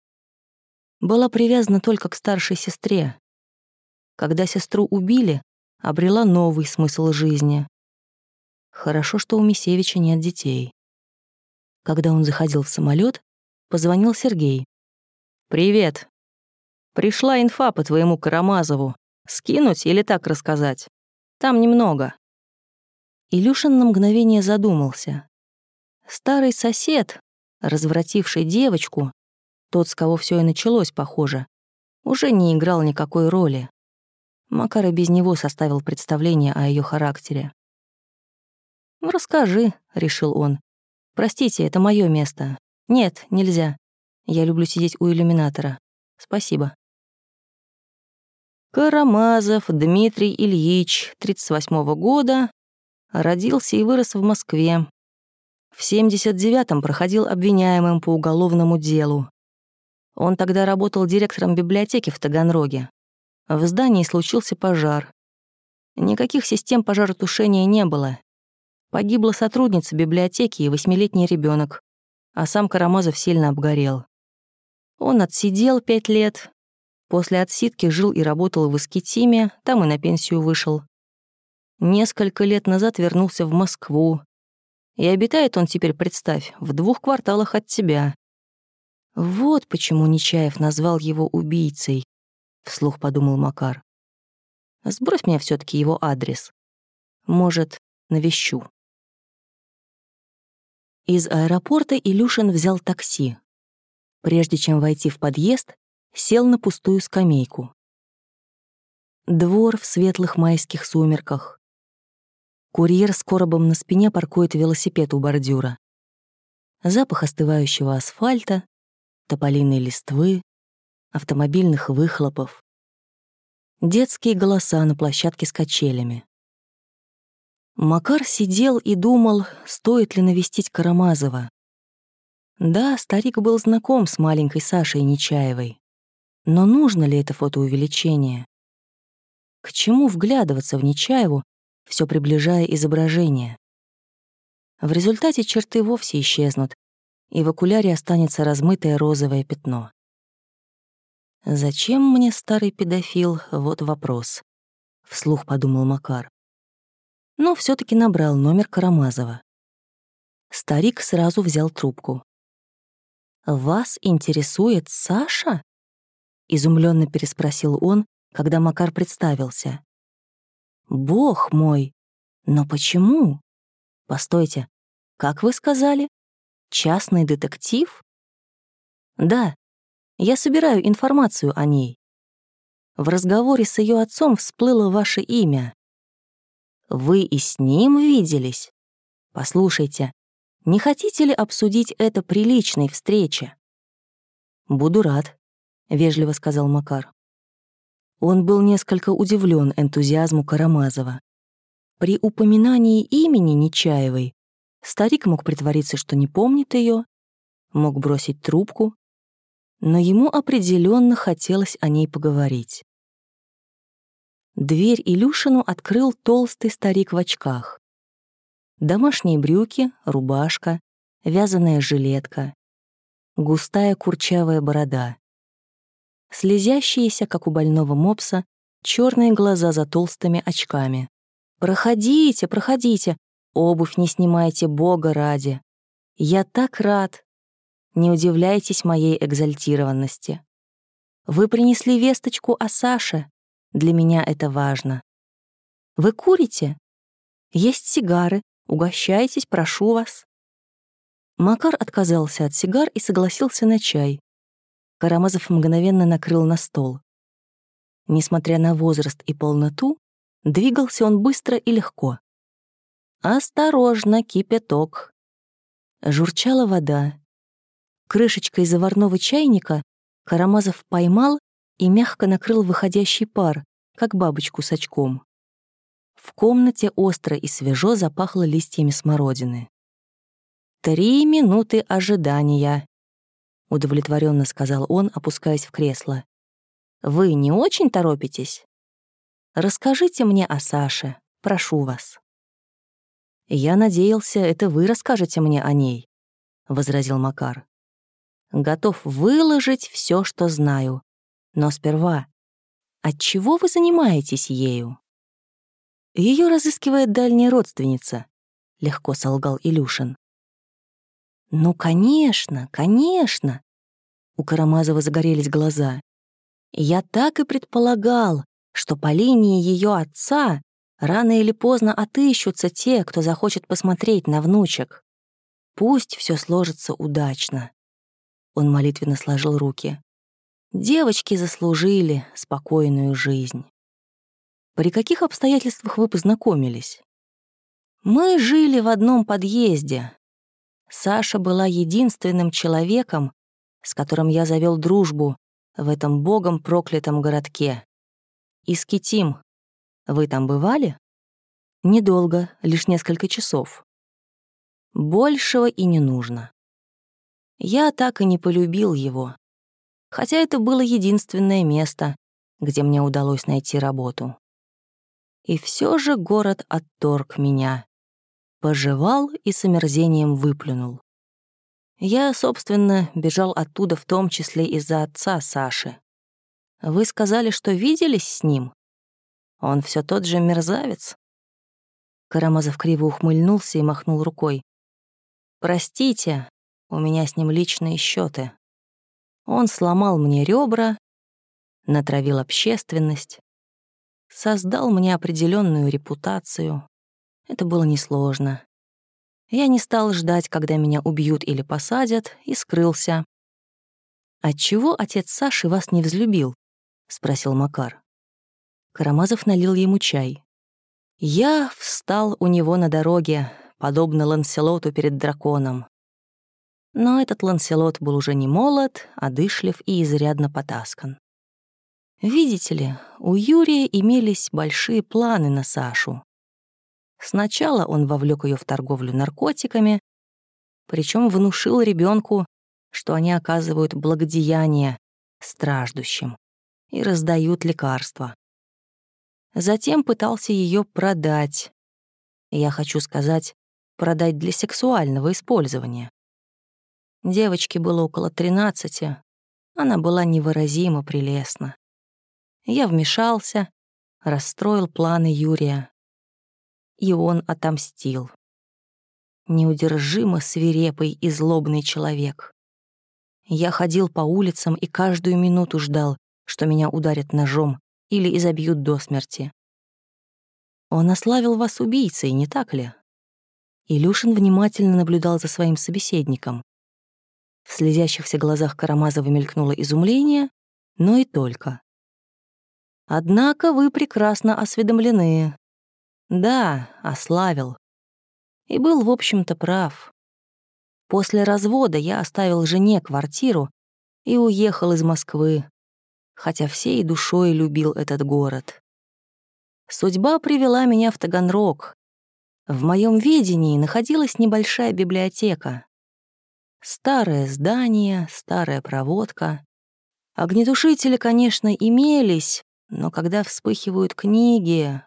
Была привязана только к старшей сестре, когда сестру убили, обрела новый смысл жизни. Хорошо, что у Мисевича нет детей. Когда он заходил в самолет, позвонил Сергей. «Привет. Пришла инфа по твоему Карамазову. Скинуть или так рассказать? Там немного». Илюшин на мгновение задумался. Старый сосед, развративший девочку, тот, с кого все и началось, похоже, уже не играл никакой роли. Макар и без него составил представление о ее характере. «Ну, «Расскажи», — решил он. «Простите, это мое место. Нет, нельзя. Я люблю сидеть у иллюминатора. Спасибо». Карамазов Дмитрий Ильич, 38-го года, родился и вырос в Москве. В 79-м проходил обвиняемым по уголовному делу. Он тогда работал директором библиотеки в Таганроге. В здании случился пожар. Никаких систем пожаротушения не было. Погибла сотрудница библиотеки и восьмилетний ребенок, а сам Карамазов сильно обгорел. Он отсидел пять лет. После отсидки жил и работал в Искитиме, там и на пенсию вышел. Несколько лет назад вернулся в Москву. И обитает он теперь, представь, в двух кварталах от тебя. Вот почему Нечаев назвал его убийцей. — вслух подумал Макар. «Сбрось мне все таки его адрес. Может, навещу». Из аэропорта Илюшин взял такси. Прежде чем войти в подъезд, сел на пустую скамейку. Двор в светлых майских сумерках. Курьер с коробом на спине паркует велосипед у бордюра. Запах остывающего асфальта, тополиной листвы, автомобильных выхлопов, детские голоса на площадке с качелями. Макар сидел и думал, стоит ли навестить Карамазова. Да, старик был знаком с маленькой Сашей Нечаевой. Но нужно ли это фотоувеличение? К чему вглядываться в Нечаеву, все приближая изображение? В результате черты вовсе исчезнут, и в окуляре останется размытое розовое пятно. «Зачем мне старый педофил? Вот вопрос», — вслух подумал Макар. Но все таки набрал номер Карамазова. Старик сразу взял трубку. «Вас интересует Саша?» — изумленно переспросил он, когда Макар представился. «Бог мой! Но почему? Постойте, как вы сказали? Частный детектив?» «Да, я собираю информацию о ней. В разговоре с ее отцом всплыло ваше имя. Вы и с ним виделись? Послушайте, не хотите ли обсудить это при личной встрече? Буду рад, вежливо сказал Макар. Он был несколько удивлен энтузиазму Карамазова. При упоминании имени Нечаевой старик мог притвориться, что не помнит ее, мог бросить трубку, но ему определенно хотелось о ней поговорить. Дверь Илюшину открыл толстый старик в очках. Домашние брюки, рубашка, вязаная жилетка, густая курчавая борода. Слезящиеся, как у больного мопса, черные глаза за толстыми очками. «Проходите, проходите, обувь не снимайте, Бога ради. Я так рад. Не удивляйтесь моей экзальтированности. Вы принесли весточку о Саше. Для меня это важно. Вы курите? Есть сигары. Угощайтесь, прошу вас. Макар отказался от сигар и согласился на чай. Карамазов мгновенно накрыл на стол. Несмотря на возраст и полноту, двигался он быстро и легко. «Осторожно, кипяток!» Журчала вода, Крышечкой заварного чайника Карамазов поймал и мягко накрыл выходящий пар, как бабочку с очком. В комнате остро и свежо запахло листьями смородины. «Три минуты ожидания», — удовлетворенно сказал он, опускаясь в кресло. «Вы не очень торопитесь? Расскажите мне о Саше, прошу вас». «Я надеялся, это вы расскажете мне о ней», — возразил Макар готов выложить все, что знаю. Но сперва, от чего вы занимаетесь ею? Ее разыскивает дальняя родственница, легко солгал Илюшин. Ну, конечно, конечно. У Карамазова загорелись глаза. Я так и предполагал, что по линии ее отца рано или поздно отыщутся те, кто захочет посмотреть на внучек. Пусть все сложится удачно. Он молитвенно сложил руки. Девочки заслужили спокойную жизнь. При каких обстоятельствах вы познакомились? Мы жили в одном подъезде. Саша была единственным человеком, с которым я завел дружбу в этом богом проклятом городке. Искитим. Вы там бывали? Недолго, лишь несколько часов. Большего и не нужно. Я так и не полюбил его. Хотя это было единственное место, где мне удалось найти работу. И все же город отторг меня. Пожевал и с омерзением выплюнул. Я, собственно, бежал оттуда в том числе из-за отца Саши. Вы сказали, что виделись с ним? Он все тот же мерзавец. Карамазов криво ухмыльнулся и махнул рукой. «Простите, у меня с ним личные счеты. Он сломал мне ребра, натравил общественность, создал мне определенную репутацию. Это было несложно. Я не стал ждать, когда меня убьют или посадят, и скрылся. «Отчего отец Саши вас не взлюбил?» — спросил Макар. Карамазов налил ему чай. «Я встал у него на дороге, подобно Ланселоту перед драконом. Но этот Ланселот был уже не молод, а дышлив и изрядно потаскан. Видите ли, у Юрия имелись большие планы на Сашу. Сначала он вовлек ее в торговлю наркотиками, причем внушил ребенку, что они оказывают благодеяние страждущим и раздают лекарства. Затем пытался ее продать. Я хочу сказать, продать для сексуального использования. Девочке было около тринадцати. Она была невыразимо прелестна. Я вмешался, расстроил планы Юрия. И он отомстил. Неудержимо свирепый и злобный человек. Я ходил по улицам и каждую минуту ждал, что меня ударят ножом или изобьют до смерти. Он ославил вас убийцей, не так ли? Илюшин внимательно наблюдал за своим собеседником. В слезящихся глазах Карамазова мелькнуло изумление, но и только. «Однако вы прекрасно осведомлены. Да, ославил. И был, в общем-то, прав. После развода я оставил жене квартиру и уехал из Москвы, хотя всей душой любил этот город. Судьба привела меня в Таганрог. В моем видении находилась небольшая библиотека. Старое здание, старая проводка, Огнетушители, конечно, имелись, но когда вспыхивают книги...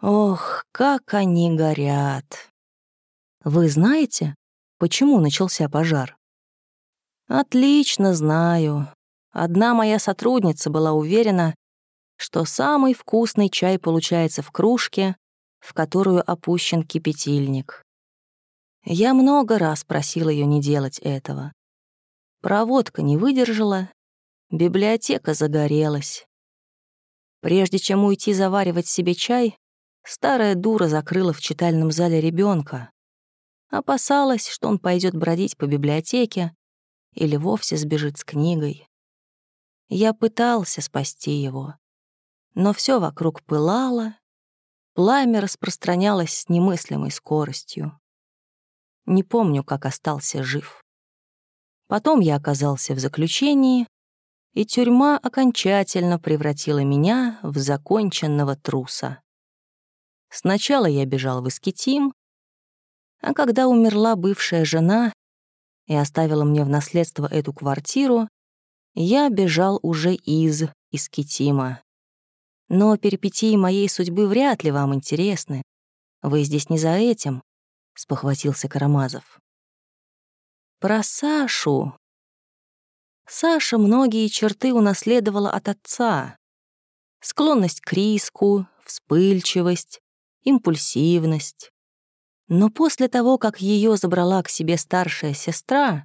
Ох, как они горят! Вы знаете, почему начался пожар? Отлично знаю. Одна моя сотрудница была уверена, что самый вкусный чай получается в кружке, в которую опущен кипятильник. Я много раз просил ее не делать этого. Проводка не выдержала, библиотека загорелась. Прежде чем уйти заваривать себе чай, старая дура закрыла в читальном зале ребенка. Опасалась, что он пойдет бродить по библиотеке или вовсе сбежит с книгой. Я пытался спасти его, но все вокруг пылало, пламя распространялось с немыслимой скоростью. Не помню, как остался жив. Потом я оказался в заключении, и тюрьма окончательно превратила меня в законченного труса. Сначала я бежал в Искитим, а когда умерла бывшая жена и оставила мне в наследство эту квартиру, я бежал уже из Искитима. Но перипетии моей судьбы вряд ли вам интересны. Вы здесь не за этим, — спохватился Карамазов. Про Сашу. Саша многие черты унаследовала от отца. Склонность к риску, вспыльчивость, импульсивность. Но после того, как ее забрала к себе старшая сестра,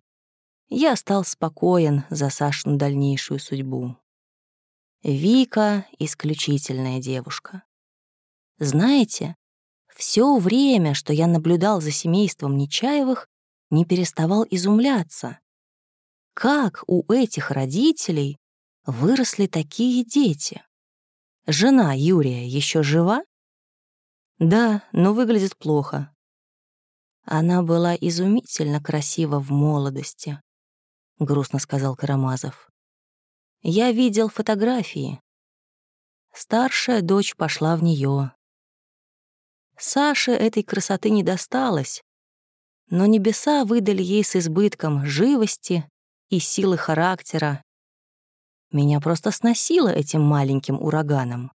я стал спокоен за Сашину дальнейшую судьбу. Вика — исключительная девушка. Знаете, все время, что я наблюдал за семейством Нечаевых, не переставал изумляться. Как у этих родителей выросли такие дети? Жена Юрия еще жива? Да, но выглядит плохо. Она была изумительно красива в молодости, грустно сказал Карамазов. Я видел фотографии. Старшая дочь пошла в нее. Саше этой красоты не досталось, но небеса выдали ей с избытком живости и силы характера. Меня просто сносило этим маленьким ураганом.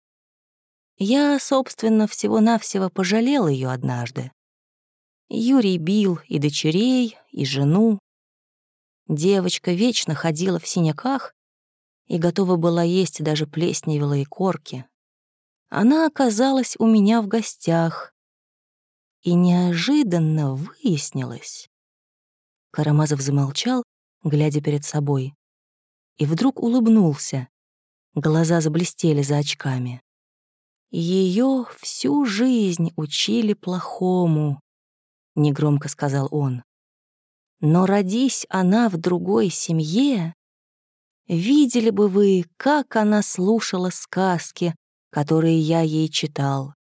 Я, собственно, всего-навсего пожалел ее однажды. Юрий бил и дочерей, и жену. Девочка вечно ходила в синяках и готова была есть даже плесневелые корки. Она оказалась у меня в гостях, и неожиданно выяснилось. Карамазов замолчал, глядя перед собой, и вдруг улыбнулся. Глаза заблестели за очками. Ее всю жизнь учили плохому, негромко сказал он. Но родись она в другой семье, Видели бы вы, как она слушала сказки, которые я ей читал,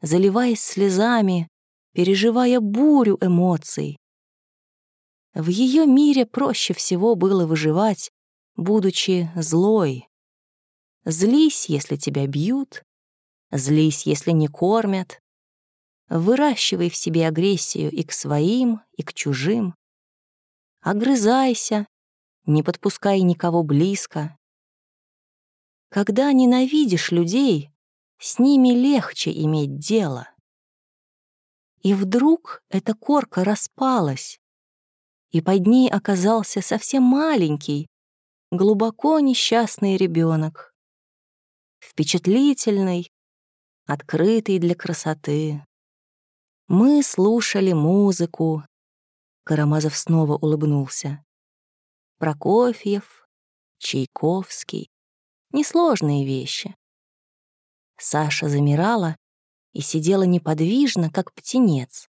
заливаясь слезами, переживая бурю эмоций. В ее мире проще всего было выживать, будучи злой. Злись, если тебя бьют, злись, если не кормят. Выращивай в себе агрессию и к своим, и к чужим. Огрызайся, не подпускай никого близко. Когда ненавидишь людей, с ними легче иметь дело. И вдруг эта корка распалась, и под ней оказался совсем маленький, глубоко несчастный ребенок, впечатлительный, открытый для красоты. Мы слушали музыку. Карамазов снова улыбнулся. Прокофьев, Чайковский. Несложные вещи. Саша замирала и сидела неподвижно, как птенец.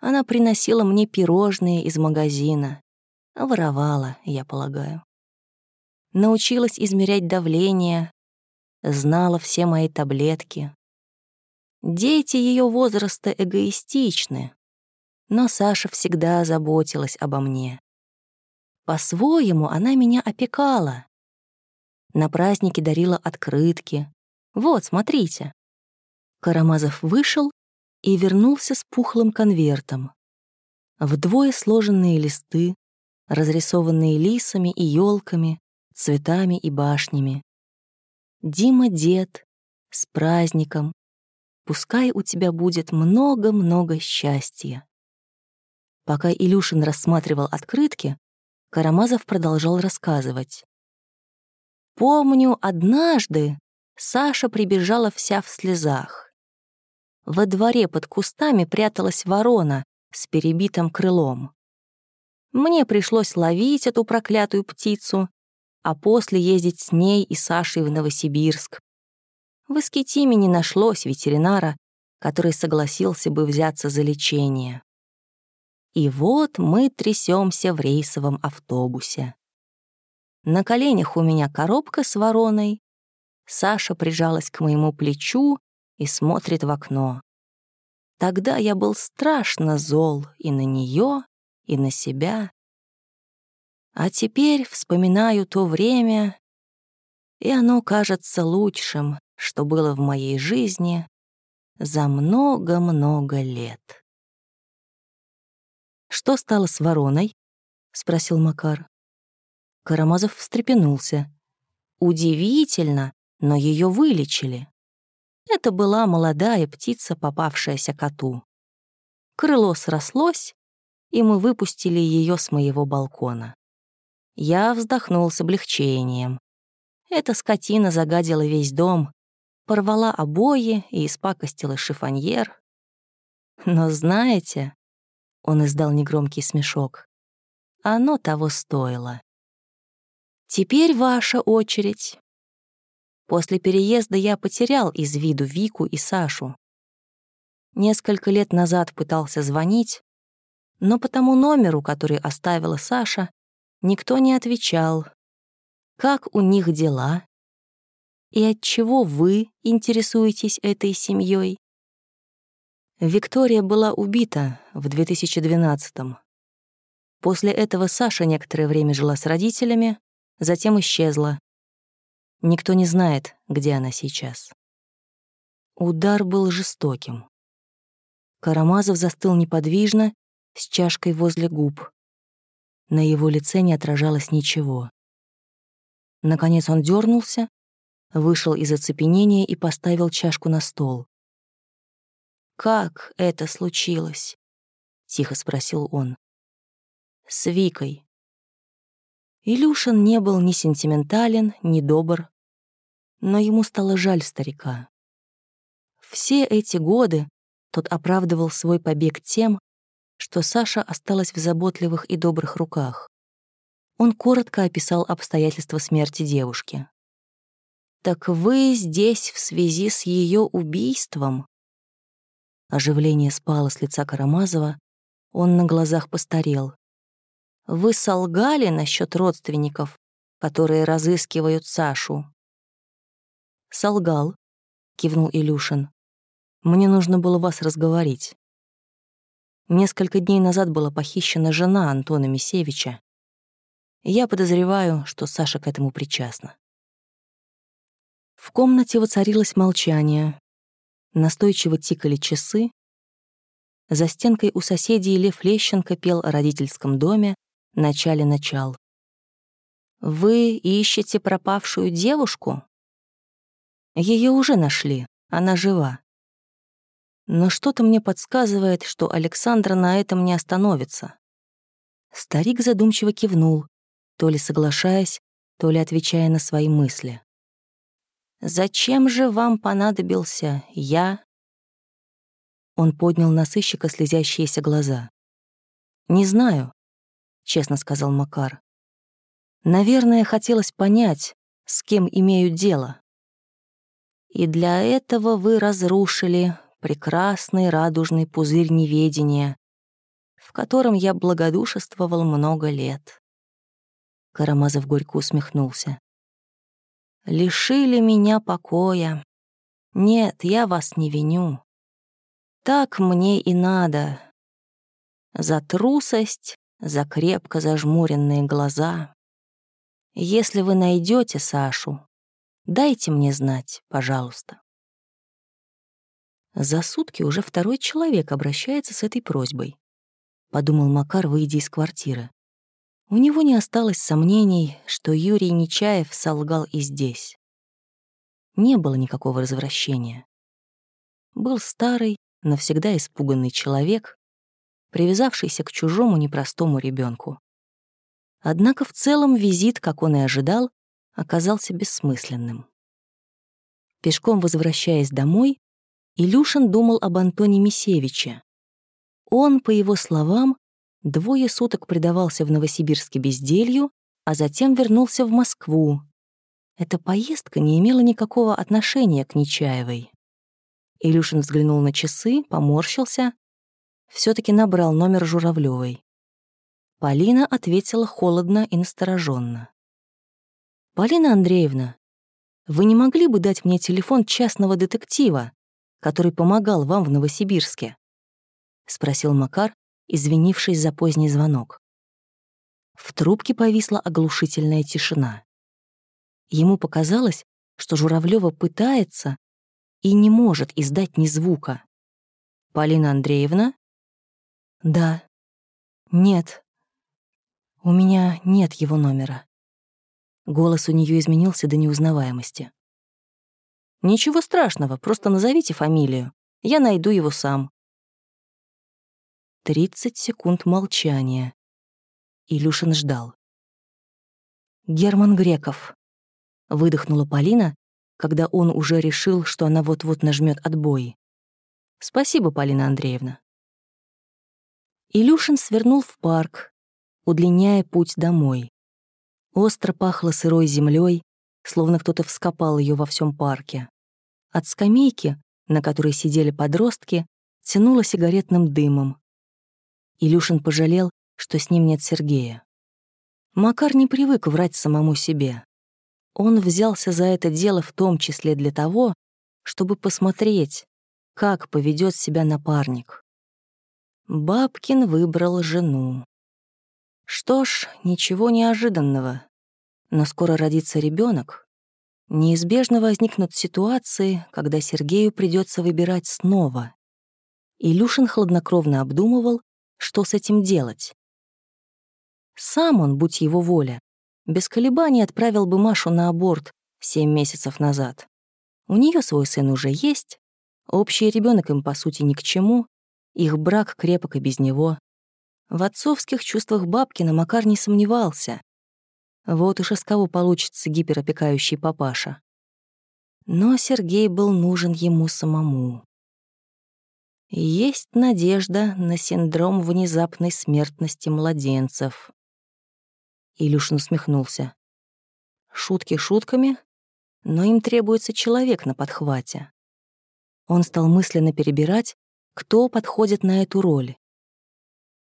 Она приносила мне пирожные из магазина. Воровала, я полагаю. Научилась измерять давление, знала все мои таблетки. Дети ее возраста эгоистичны, но Саша всегда заботилась обо мне. По-своему она меня опекала. На празднике дарила открытки. Вот, смотрите. Карамазов вышел и вернулся с пухлым конвертом. Вдвое сложенные листы, разрисованные лисами и елками, цветами и башнями. Дима, дед, с праздником. Пускай у тебя будет много-много счастья. Пока Илюшин рассматривал открытки, Карамазов продолжал рассказывать. «Помню, однажды Саша прибежала вся в слезах. Во дворе под кустами пряталась ворона с перебитым крылом. Мне пришлось ловить эту проклятую птицу, а после ездить с ней и Сашей в Новосибирск. В Искитиме не нашлось ветеринара, который согласился бы взяться за лечение. И вот мы трясемся в рейсовом автобусе. На коленях у меня коробка с вороной. Саша прижалась к моему плечу и смотрит в окно. Тогда я был страшно зол и на нее, и на себя. А теперь вспоминаю то время, и оно кажется лучшим, что было в моей жизни за много-много лет. «Что стало с вороной?» — спросил Макар. Карамазов встрепенулся. «Удивительно, но ее вылечили. Это была молодая птица, попавшаяся коту. Крыло срослось, и мы выпустили ее с моего балкона. Я вздохнул с облегчением. Эта скотина загадила весь дом, порвала обои и испакостила шифоньер. Но знаете, он издал негромкий смешок, оно того стоило. Теперь ваша очередь. После переезда я потерял из виду Вику и Сашу. Несколько лет назад пытался звонить, но по тому номеру, который оставила Саша, никто не отвечал. Как у них дела? И от чего вы интересуетесь этой семьей? Виктория была убита в 2012-м. После этого Саша некоторое время жила с родителями, затем исчезла. Никто не знает, где она сейчас. Удар был жестоким. Карамазов застыл неподвижно с чашкой возле губ. На его лице не отражалось ничего. Наконец он дернулся, вышел из оцепенения и поставил чашку на стол. «Как это случилось?» — тихо спросил он. «С Викой». Илюшин не был ни сентиментален, ни добр, но ему стало жаль старика. Все эти годы тот оправдывал свой побег тем, что Саша осталась в заботливых и добрых руках. Он коротко описал обстоятельства смерти девушки. «Так вы здесь в связи с ее убийством?» Оживление спало с лица Карамазова, он на глазах постарел. «Вы солгали насчет родственников, которые разыскивают Сашу?» «Солгал», — кивнул Илюшин. «Мне нужно было вас разговорить. Несколько дней назад была похищена жена Антона Мисевича. Я подозреваю, что Саша к этому причастна. В комнате воцарилось молчание. Настойчиво тикали часы. За стенкой у соседей Лев Лещенко пел о родительском доме «Начале начал». «Вы ищете пропавшую девушку?» Ее уже нашли, она жива. Но что-то мне подсказывает, что Александра на этом не остановится. Старик задумчиво кивнул, то ли соглашаясь, то ли отвечая на свои мысли. «Зачем же вам понадобился я?» Он поднял на сыщика слезящиеся глаза. «Не знаю», — честно сказал Макар. «Наверное, хотелось понять, с кем имею дело». «И для этого вы разрушили прекрасный радужный пузырь неведения, в котором я благодушествовал много лет. Карамазов горько усмехнулся. «Лишили меня покоя. Нет, я вас не виню. Так мне и надо. За трусость, за крепко зажмуренные глаза. Если вы найдете Сашу, дайте мне знать, пожалуйста». За сутки уже второй человек обращается с этой просьбой. Подумал Макар, выйдя из квартиры. У него не осталось сомнений, что Юрий Нечаев солгал и здесь. Не было никакого развращения. Был старый, навсегда испуганный человек, привязавшийся к чужому непростому ребенку. Однако в целом визит, как он и ожидал, оказался бессмысленным. Пешком возвращаясь домой, Илюшин думал об Антоне Мисевиче. Он, по его словам, двое суток предавался в Новосибирске безделью, а затем вернулся в Москву. Эта поездка не имела никакого отношения к Нечаевой. Илюшин взглянул на часы, поморщился, все таки набрал номер Журавлевой. Полина ответила холодно и настороженно. «Полина Андреевна, вы не могли бы дать мне телефон частного детектива, который помогал вам в Новосибирске?» — спросил Макар, извинившись за поздний звонок. В трубке повисла оглушительная тишина. Ему показалось, что Журавлева пытается и не может издать ни звука. «Полина Андреевна?» «Да». «Нет. У меня нет его номера». Голос у нее изменился до неузнаваемости. «Ничего страшного, просто назовите фамилию. Я найду его сам». Тридцать секунд молчания. Илюшин ждал. «Герман Греков», — выдохнула Полина, когда он уже решил, что она вот-вот нажмет отбой. «Спасибо, Полина Андреевна». Илюшин свернул в парк, удлиняя путь домой. Остро пахло сырой землей, словно кто-то вскопал ее во всем парке. От скамейки, на которой сидели подростки, тянуло сигаретным дымом. Илюшин пожалел, что с ним нет Сергея. Макар не привык врать самому себе. Он взялся за это дело в том числе для того, чтобы посмотреть, как поведет себя напарник. Бабкин выбрал жену. Что ж, ничего неожиданного. Но скоро родится ребенок. Неизбежно возникнут ситуации, когда Сергею придется выбирать снова. Илюшин хладнокровно обдумывал, что с этим делать. Сам он, будь его воля, без колебаний отправил бы Машу на аборт семь месяцев назад. У нее свой сын уже есть, общий ребенок им, по сути, ни к чему, их брак крепок и без него. В отцовских чувствах Бабкина Макар не сомневался. Вот уж из кого получится гиперопекающий папаша. Но Сергей был нужен ему самому. Есть надежда на синдром внезапной смертности младенцев. Илюшин усмехнулся. Шутки шутками, но им требуется человек на подхвате. Он стал мысленно перебирать, кто подходит на эту роль.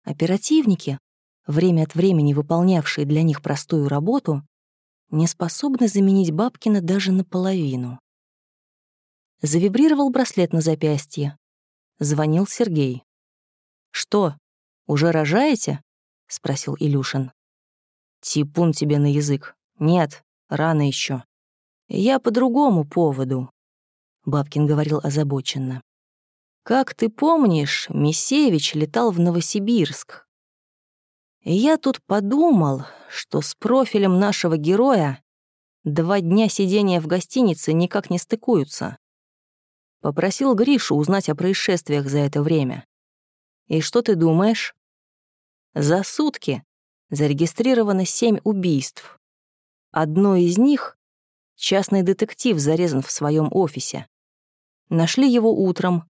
Оперативники, время от времени выполнявшие для них простую работу, не способны заменить Бабкина даже наполовину. Завибрировал браслет на запястье. Звонил Сергей. «Что, уже рожаете?» — спросил Илюшин. «Типун тебе на язык. Нет, рано еще. Я по другому поводу», — Бабкин говорил озабоченно. «Как ты помнишь, Мисевич летал в Новосибирск, и я тут подумал, что с профилем нашего героя два дня сидения в гостинице никак не стыкуются. Попросил Гришу узнать о происшествиях за это время. И что ты думаешь? За сутки зарегистрировано семь убийств. Одно из них — частный детектив зарезан в своем офисе. Нашли его утром.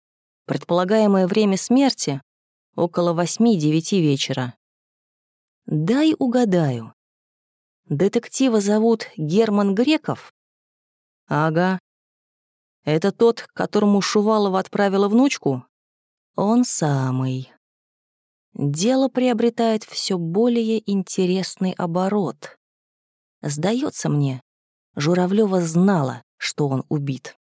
Предполагаемое время смерти — около восьми-девяти вечера. Дай угадаю. Детектива зовут Герман Греков? Ага. Это тот, которому Шувалова отправила внучку? Он самый. Дело приобретает все более интересный оборот. Сдается мне, Журавлева знала, что он убит.